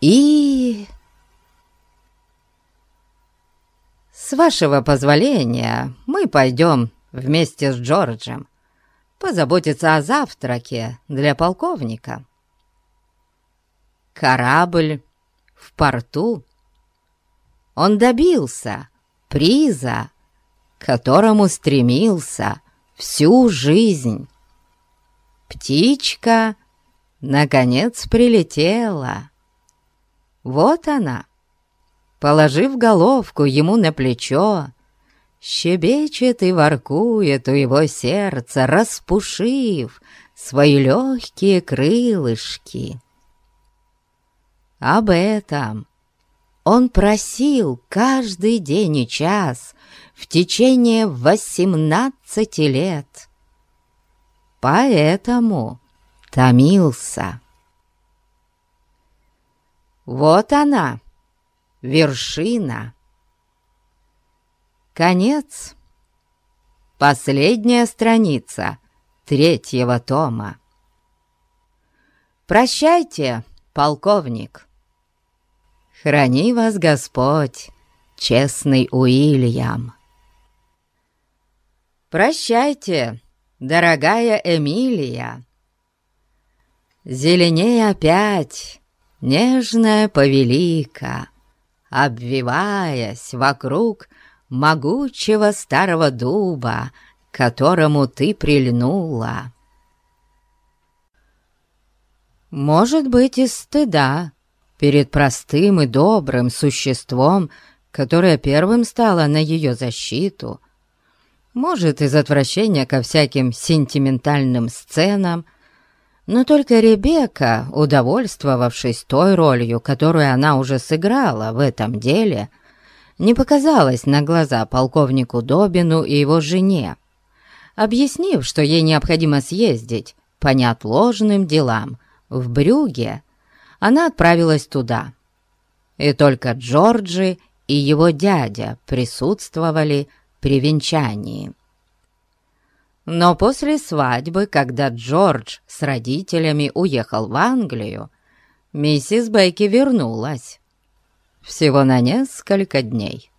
и... «С вашего позволения мы пойдем вместе с Джорджем позаботиться о завтраке для полковника». Корабль в порту. Он добился приза, к которому стремился всю жизнь. Птичка, наконец, прилетела. Вот она, положив головку ему на плечо, щебечет и воркует у его сердца, распушив свои легкие крылышки. Об этом он просил каждый день и час в течение восемнадцати лет. Поэтому томился. Вот она, вершина. Конец. Последняя страница третьего тома. Прощайте, полковник. Храни вас Господь, честный Уильям. Прощайте, дорогая Эмилия. Зеленей опять нежная повелика, Обвиваясь вокруг могучего старого дуба, которому ты прильнула. Может быть, из стыда перед простым и добрым существом, которое первым стало на ее защиту. Может, из отвращения ко всяким сентиментальным сценам, но только Ребекка, удовольствовавшись той ролью, которую она уже сыграла в этом деле, не показалась на глаза полковнику Добину и его жене, объяснив, что ей необходимо съездить по неотложным делам в Брюге, она отправилась туда. И только Джорджи и его дядя присутствовали при венчании. Но после свадьбы, когда Джордж с родителями уехал в Англию, миссис Бейки вернулась. Всего на несколько дней.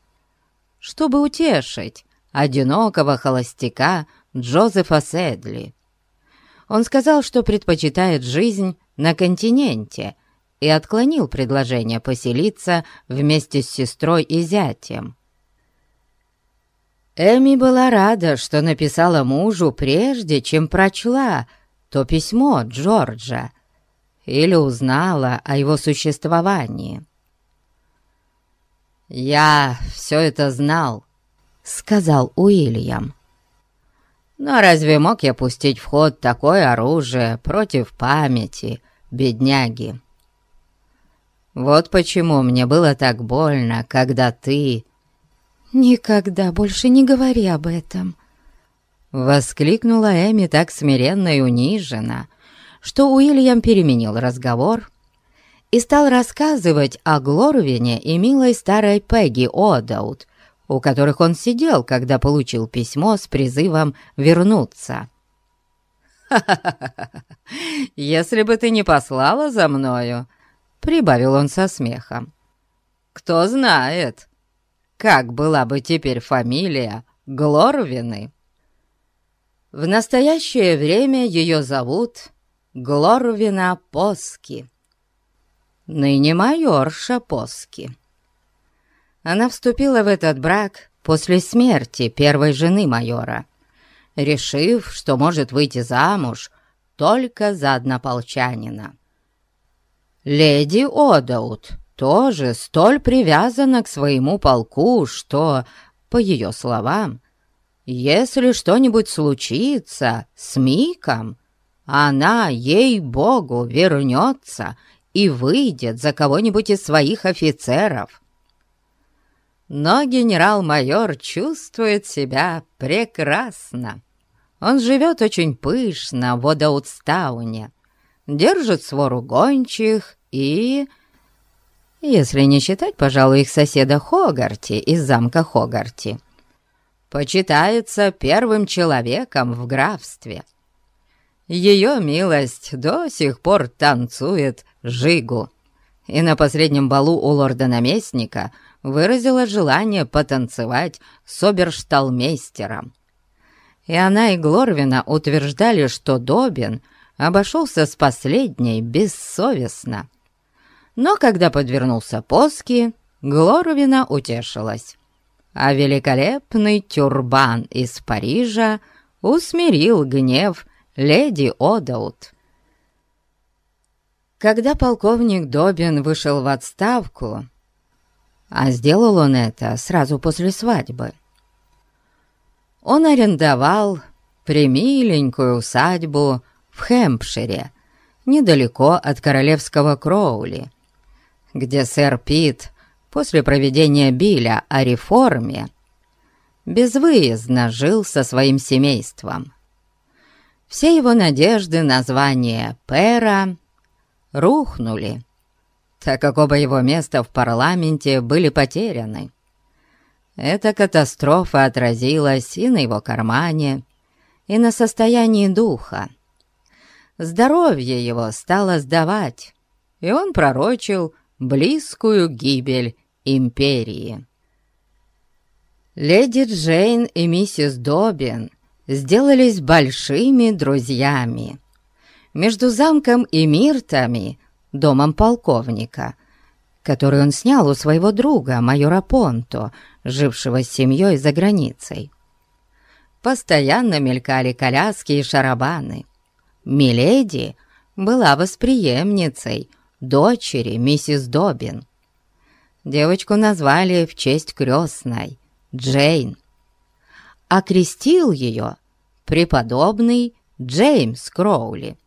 Чтобы утешить одинокого холостяка Джозефа Седли. Он сказал, что предпочитает жизнь на континенте и отклонил предложение поселиться вместе с сестрой и зятем. Эми была рада, что написала мужу прежде, чем прочла то письмо Джорджа или узнала о его существовании. «Я все это знал», — сказал Уильям. «Но разве мог я пустить в ход такое оружие против памяти бедняги?» Вот почему мне было так больно, когда ты...» «Никогда больше не говори об этом!» Воскликнула Эми так смиренно и униженно, что Уильям переменил разговор и стал рассказывать о Глорвине и милой старой Пегги Одаут, у которых он сидел, когда получил письмо с призывом вернуться. «Ха-ха-ха! Если бы ты не послала за мною, Прибавил он со смехом. «Кто знает, как была бы теперь фамилия Глорвины?» В настоящее время ее зовут Глорвина Поски. ныне майор Шапоски. Она вступила в этот брак после смерти первой жены майора, решив, что может выйти замуж только за однополчанина. Леди Одаут тоже столь привязана к своему полку, что, по ее словам, если что-нибудь случится с Миком, она, ей-богу, вернется и выйдет за кого-нибудь из своих офицеров. Но генерал-майор чувствует себя прекрасно. Он живет очень пышно в Одаутстауне, держит свору гончих и... Если не считать, пожалуй, их соседа Хогарти из замка Хогарти, почитается первым человеком в графстве. Ее милость до сих пор танцует жигу, и на последнем балу у лорда-наместника выразила желание потанцевать с обершталмейстером и она и Глорвина утверждали, что Добин обошелся с последней бессовестно. Но когда подвернулся Поски, Глорвина утешилась, а великолепный тюрбан из Парижа усмирил гнев леди Одаут. Когда полковник Добин вышел в отставку, а сделал он это сразу после свадьбы, он арендовал примиленькую усадьбу в Хэмпшире, недалеко от королевского Кроули, где сэр Пит после проведения Билля о реформе безвыездно жил со своим семейством. Все его надежды на звание Пэра рухнули, так как оба его места в парламенте были потеряны. Эта катастрофа отразилась и на его кармане, и на состоянии духа. Здоровье его стало сдавать, и он пророчил близкую гибель империи. Леди Джейн и миссис Добин сделались большими друзьями. Между замком и Миртами, домом полковника, который он снял у своего друга, майора Понто, жившего с семьей за границей. Постоянно мелькали коляски и шарабаны. Миледи была восприемницей дочери миссис Добин. Девочку назвали в честь крестной Джейн. Окрестил ее преподобный Джеймс Кроули,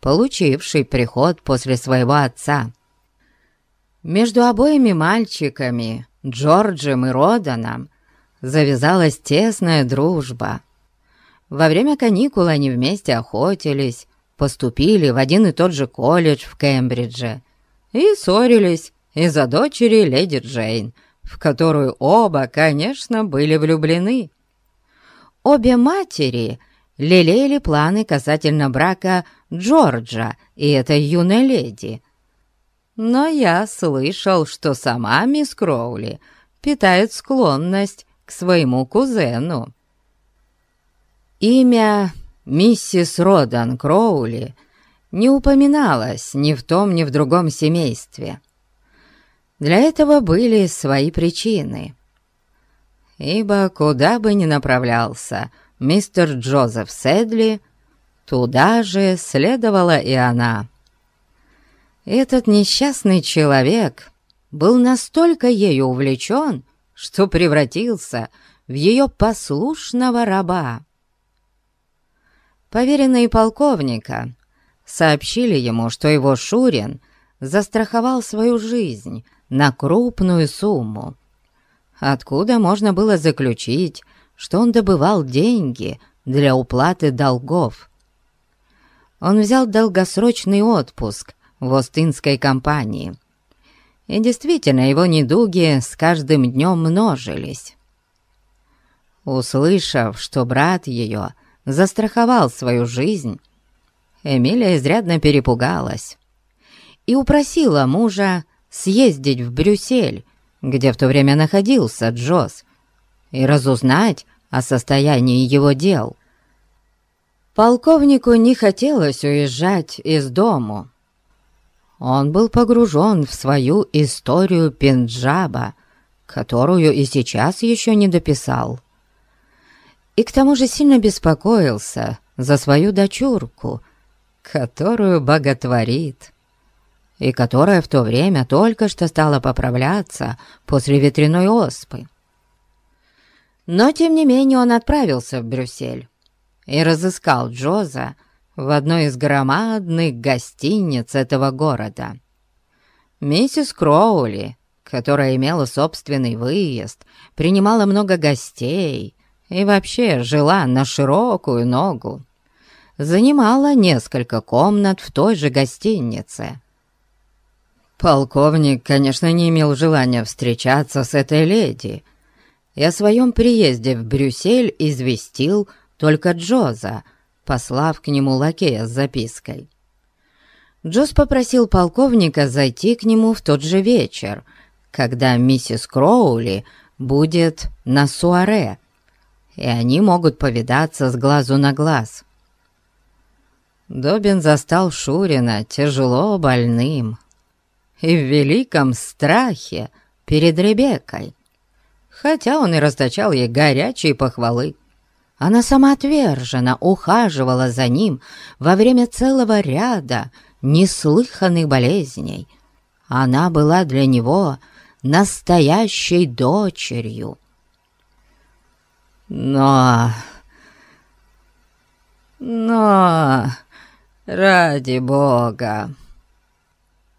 получивший приход после своего отца. Между обоими мальчиками Джорджем и Роданом завязалась тесная дружба. Во время каникул они вместе охотились, поступили в один и тот же колледж в Кембридже и ссорились из-за дочери леди Джейн, в которую оба, конечно, были влюблены. Обе матери лелеяли планы касательно брака Джорджа и этой юной леди – но я слышал, что сама мисс Кроули питает склонность к своему кузену. Имя миссис Родан Кроули не упоминалось ни в том, ни в другом семействе. Для этого были свои причины. Ибо куда бы ни направлялся мистер Джозеф Седли, туда же следовала и она — этот несчастный человек был настолько ею увлечен, что превратился в ее послушного раба. Поверенные полковника сообщили ему, что его Шурин застраховал свою жизнь на крупную сумму, откуда можно было заключить, что он добывал деньги для уплаты долгов. Он взял долгосрочный отпуск в Остинской компании. И действительно, его недуги с каждым днем множились. Услышав, что брат ее застраховал свою жизнь, Эмилия изрядно перепугалась и упросила мужа съездить в Брюссель, где в то время находился Джосс, и разузнать о состоянии его дел. Полковнику не хотелось уезжать из дому, Он был погружен в свою историю Пенджаба, которую и сейчас еще не дописал. И к тому же сильно беспокоился за свою дочурку, которую боготворит, и которая в то время только что стала поправляться после ветряной оспы. Но, тем не менее, он отправился в Брюссель и разыскал Джоза в одной из громадных гостиниц этого города. Миссис Кроули, которая имела собственный выезд, принимала много гостей и вообще жила на широкую ногу, занимала несколько комнат в той же гостинице. Полковник, конечно, не имел желания встречаться с этой леди, и о своем приезде в Брюссель известил только Джоза, послав к нему лакея с запиской. Джоз попросил полковника зайти к нему в тот же вечер, когда миссис Кроули будет на суаре, и они могут повидаться с глазу на глаз. Добин застал Шурина тяжело больным и в великом страхе перед Ребеккой хотя он и расточал ей горячие похвалы. Она самоотверженно ухаживала за ним во время целого ряда неслыханных болезней. Она была для него настоящей дочерью. Но... Но... Ради Бога,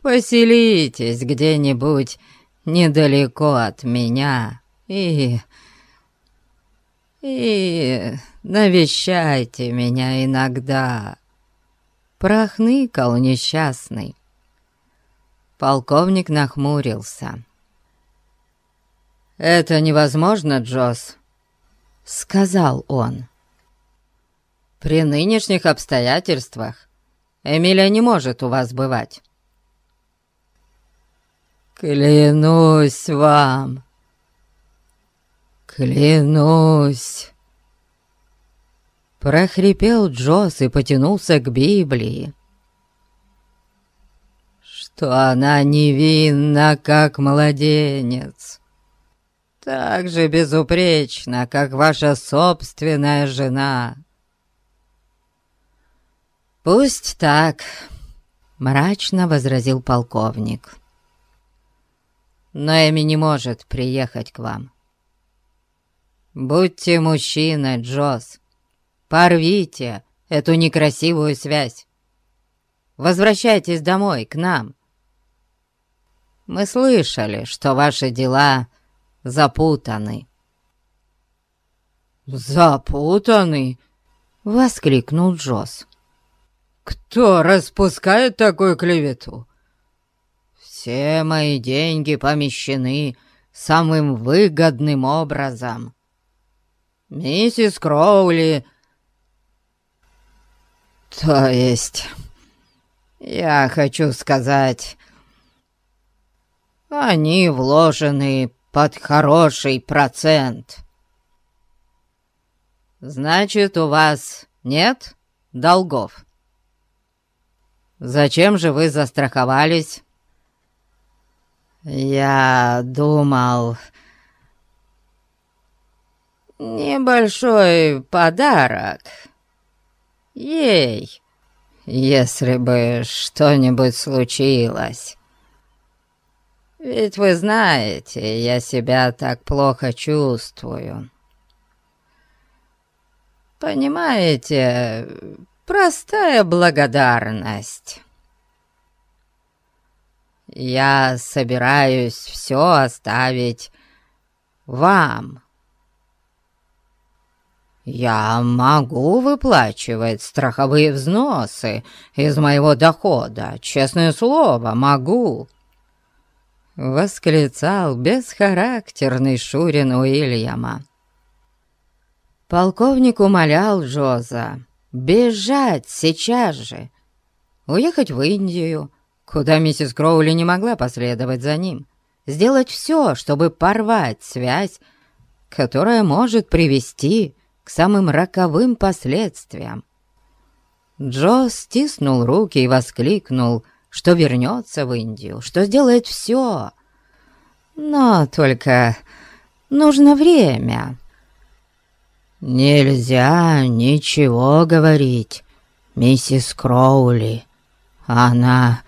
поселитесь где-нибудь недалеко от меня и... и навещайте меня иногда». Прохныкал несчастный. Полковник нахмурился. «Это невозможно, Джосс», — сказал он. «При нынешних обстоятельствах Эмилия не может у вас бывать». «Клянусь вам», «Клянусь!» Прохрипел Джосс и потянулся к Библии. «Что она невинна, как младенец, так же безупречна, как ваша собственная жена». «Пусть так», — мрачно возразил полковник. «Но Эми не может приехать к вам». «Будьте мужчиной, Джосс. Порвите эту некрасивую связь. Возвращайтесь домой, к нам. Мы слышали, что ваши дела запутаны». «Запутаны?» — воскликнул Джосс. «Кто распускает такую клевету?» «Все мои деньги помещены самым выгодным образом. Миссис Кроули...» «То есть, я хочу сказать, они вложены под хороший процент». «Значит, у вас нет долгов?» «Зачем же вы застраховались?» «Я думал...» небольшой подарок ей, если бы что-нибудь случилось. Ведь вы знаете, я себя так плохо чувствую. Понимаете, простая благодарность. Я собираюсь все оставить вам. «Я могу выплачивать страховые взносы из моего дохода, честное слово, могу!» Восклицал бесхарактерный Шурин Уильяма. Полковник умолял Джоза бежать сейчас же, уехать в Индию, куда миссис Кроули не могла последовать за ним, сделать все, чтобы порвать связь, которая может привести к самым роковым последствиям. Джо стиснул руки и воскликнул, что вернется в Индию, что сделает все. Но только нужно время. «Нельзя ничего говорить, миссис Кроули. Она...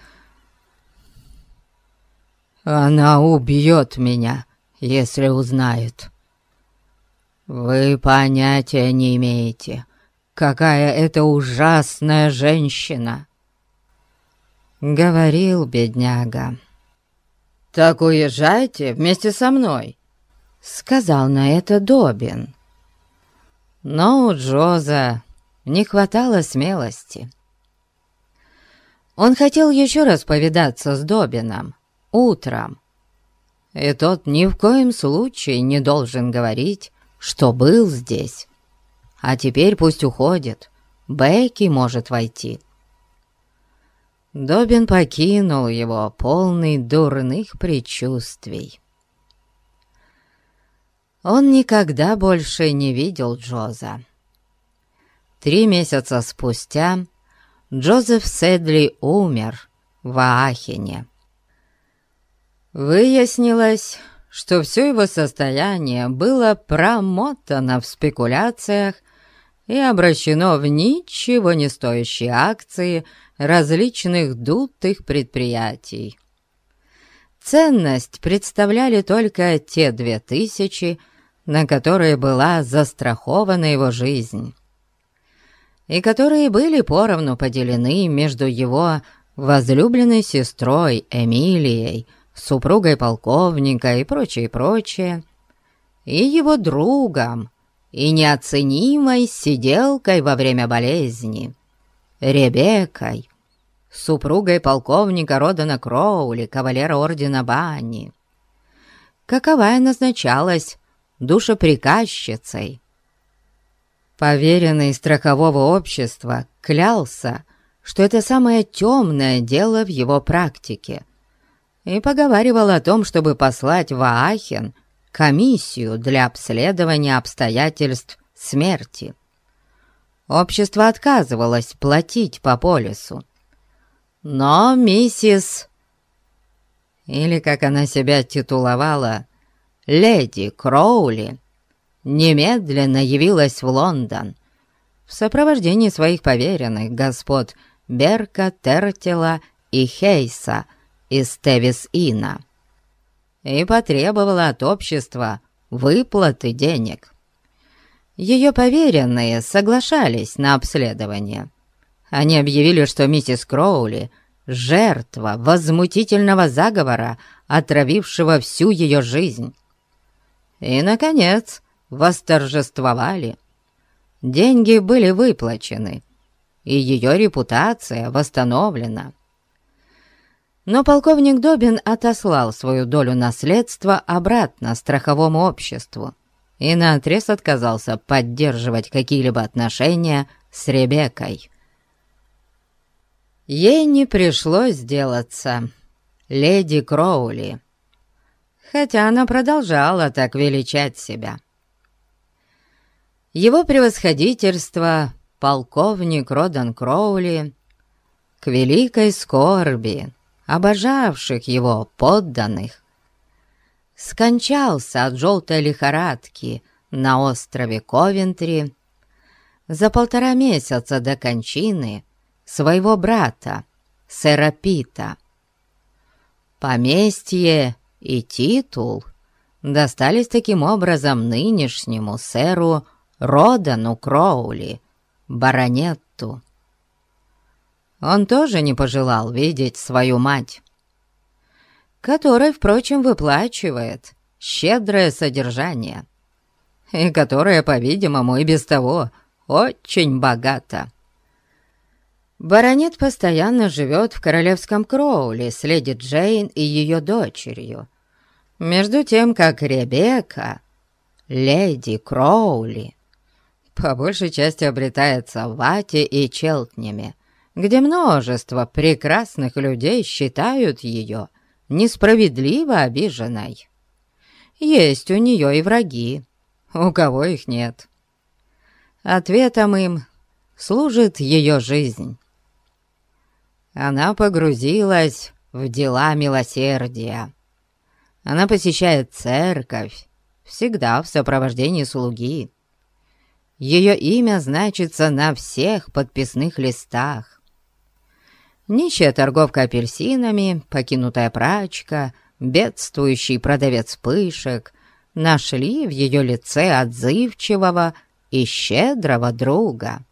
Она убьет меня, если узнает. Вы понятия не имеете, какая это ужасная женщина!» Говорил бедняга. «Так уезжайте вместе со мной», — сказал на это Добин. Но у Джоза не хватало смелости. Он хотел еще раз повидаться с Добином утром, и тот ни в коем случае не должен говорить, что был здесь. А теперь пусть уходит, Бекки может войти. Добин покинул его, полный дурных предчувствий. Он никогда больше не видел Джоза. Три месяца спустя Джозеф Седли умер в Аахене. Выяснилось, что все его состояние было промотано в спекуляциях и обращено в ничего не стоящие акции различных дутых предприятий. Ценность представляли только те две тысячи, на которые была застрахована его жизнь, и которые были поровну поделены между его возлюбленной сестрой Эмилией, супругой полковника и прочее, прочее, и его другом, и неоценимой сиделкой во время болезни, Ребеккой, супругой полковника Родана Кроули, кавалера ордена Бани. Каковая назначалась душеприказчицей. Поверенный страхового общества клялся, что это самое темное дело в его практике, и поговаривал о том, чтобы послать в Аахен комиссию для обследования обстоятельств смерти. Общество отказывалось платить по полису. Но миссис... Или, как она себя титуловала, леди Кроули, немедленно явилась в Лондон в сопровождении своих поверенных господ Берка, Тертела и Хейса из Тевис-Ина и потребовала от общества выплаты денег. Ее поверенные соглашались на обследование. Они объявили, что миссис Кроули — жертва возмутительного заговора, отравившего всю ее жизнь. И, наконец, восторжествовали. Деньги были выплачены, и ее репутация восстановлена. Но полковник Добин отослал свою долю наследства обратно страховому обществу и наотрез отказался поддерживать какие-либо отношения с Ребеккой. Ей не пришлось сделаться леди Кроули, хотя она продолжала так величать себя. Его превосходительство, полковник Родан Кроули, к великой скорби, обожавших его подданных, скончался от желтой лихорадки на острове Ковентри за полтора месяца до кончины своего брата, сэра Пита. Поместье и титул достались таким образом нынешнему сэру Родану Кроули, баронетту. Он тоже не пожелал видеть свою мать, которая, впрочем, выплачивает щедрое содержание, и которая, по-видимому, и без того очень богата. Баронет постоянно живет в королевском Кроуле с леди Джейн и ее дочерью, между тем как Ребекка, леди Кроули, по большей части обретается в Вате и Челтнеме, где множество прекрасных людей считают ее несправедливо обиженной. Есть у нее и враги, у кого их нет. Ответом им служит ее жизнь. Она погрузилась в дела милосердия. Она посещает церковь, всегда в сопровождении слуги. Ее имя значится на всех подписных листах. Нищая торговка апельсинами, покинутая прачка, бедствующий продавец пышек нашли в ее лице отзывчивого и щедрого друга.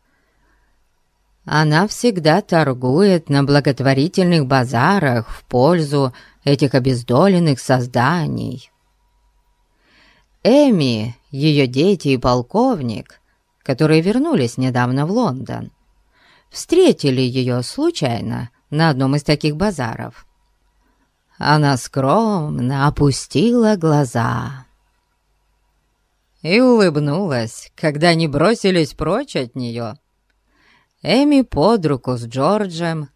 Она всегда торгует на благотворительных базарах в пользу этих обездоленных созданий. Эми, ее дети и полковник, которые вернулись недавно в Лондон, встретили ее случайно на одном из таких базаров. Она скромно опустила глаза и улыбнулась, когда они бросились прочь от нее. Эми под руку с Джорджем,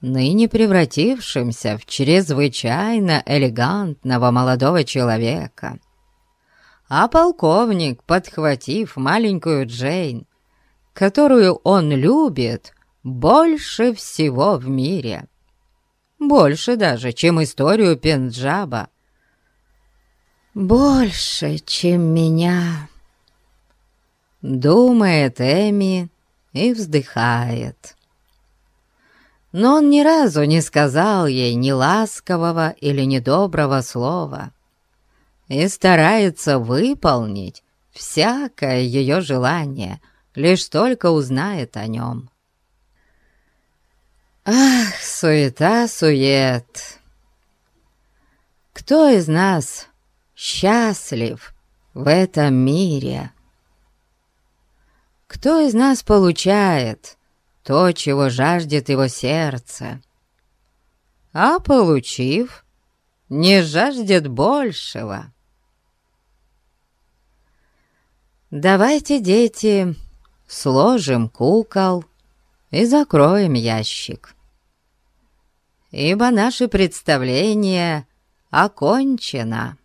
ныне превратившимся в чрезвычайно элегантного молодого человека. А полковник, подхватив маленькую Джейн, которую он любит больше всего в мире, больше даже, чем историю Пенджаба, больше, чем меня. Думает Эми и вздыхает. Но он ни разу не сказал ей ни ласкового или недоброго слова и старается выполнить всякое ее желание, лишь только узнает о нем. Ах, суета-сует! Кто из нас счастлив в этом мире. Кто из нас получает то, чего жаждет его сердце, а получив, не жаждет большего? Давайте, дети, сложим кукол и закроем ящик, ибо наше представление окончено.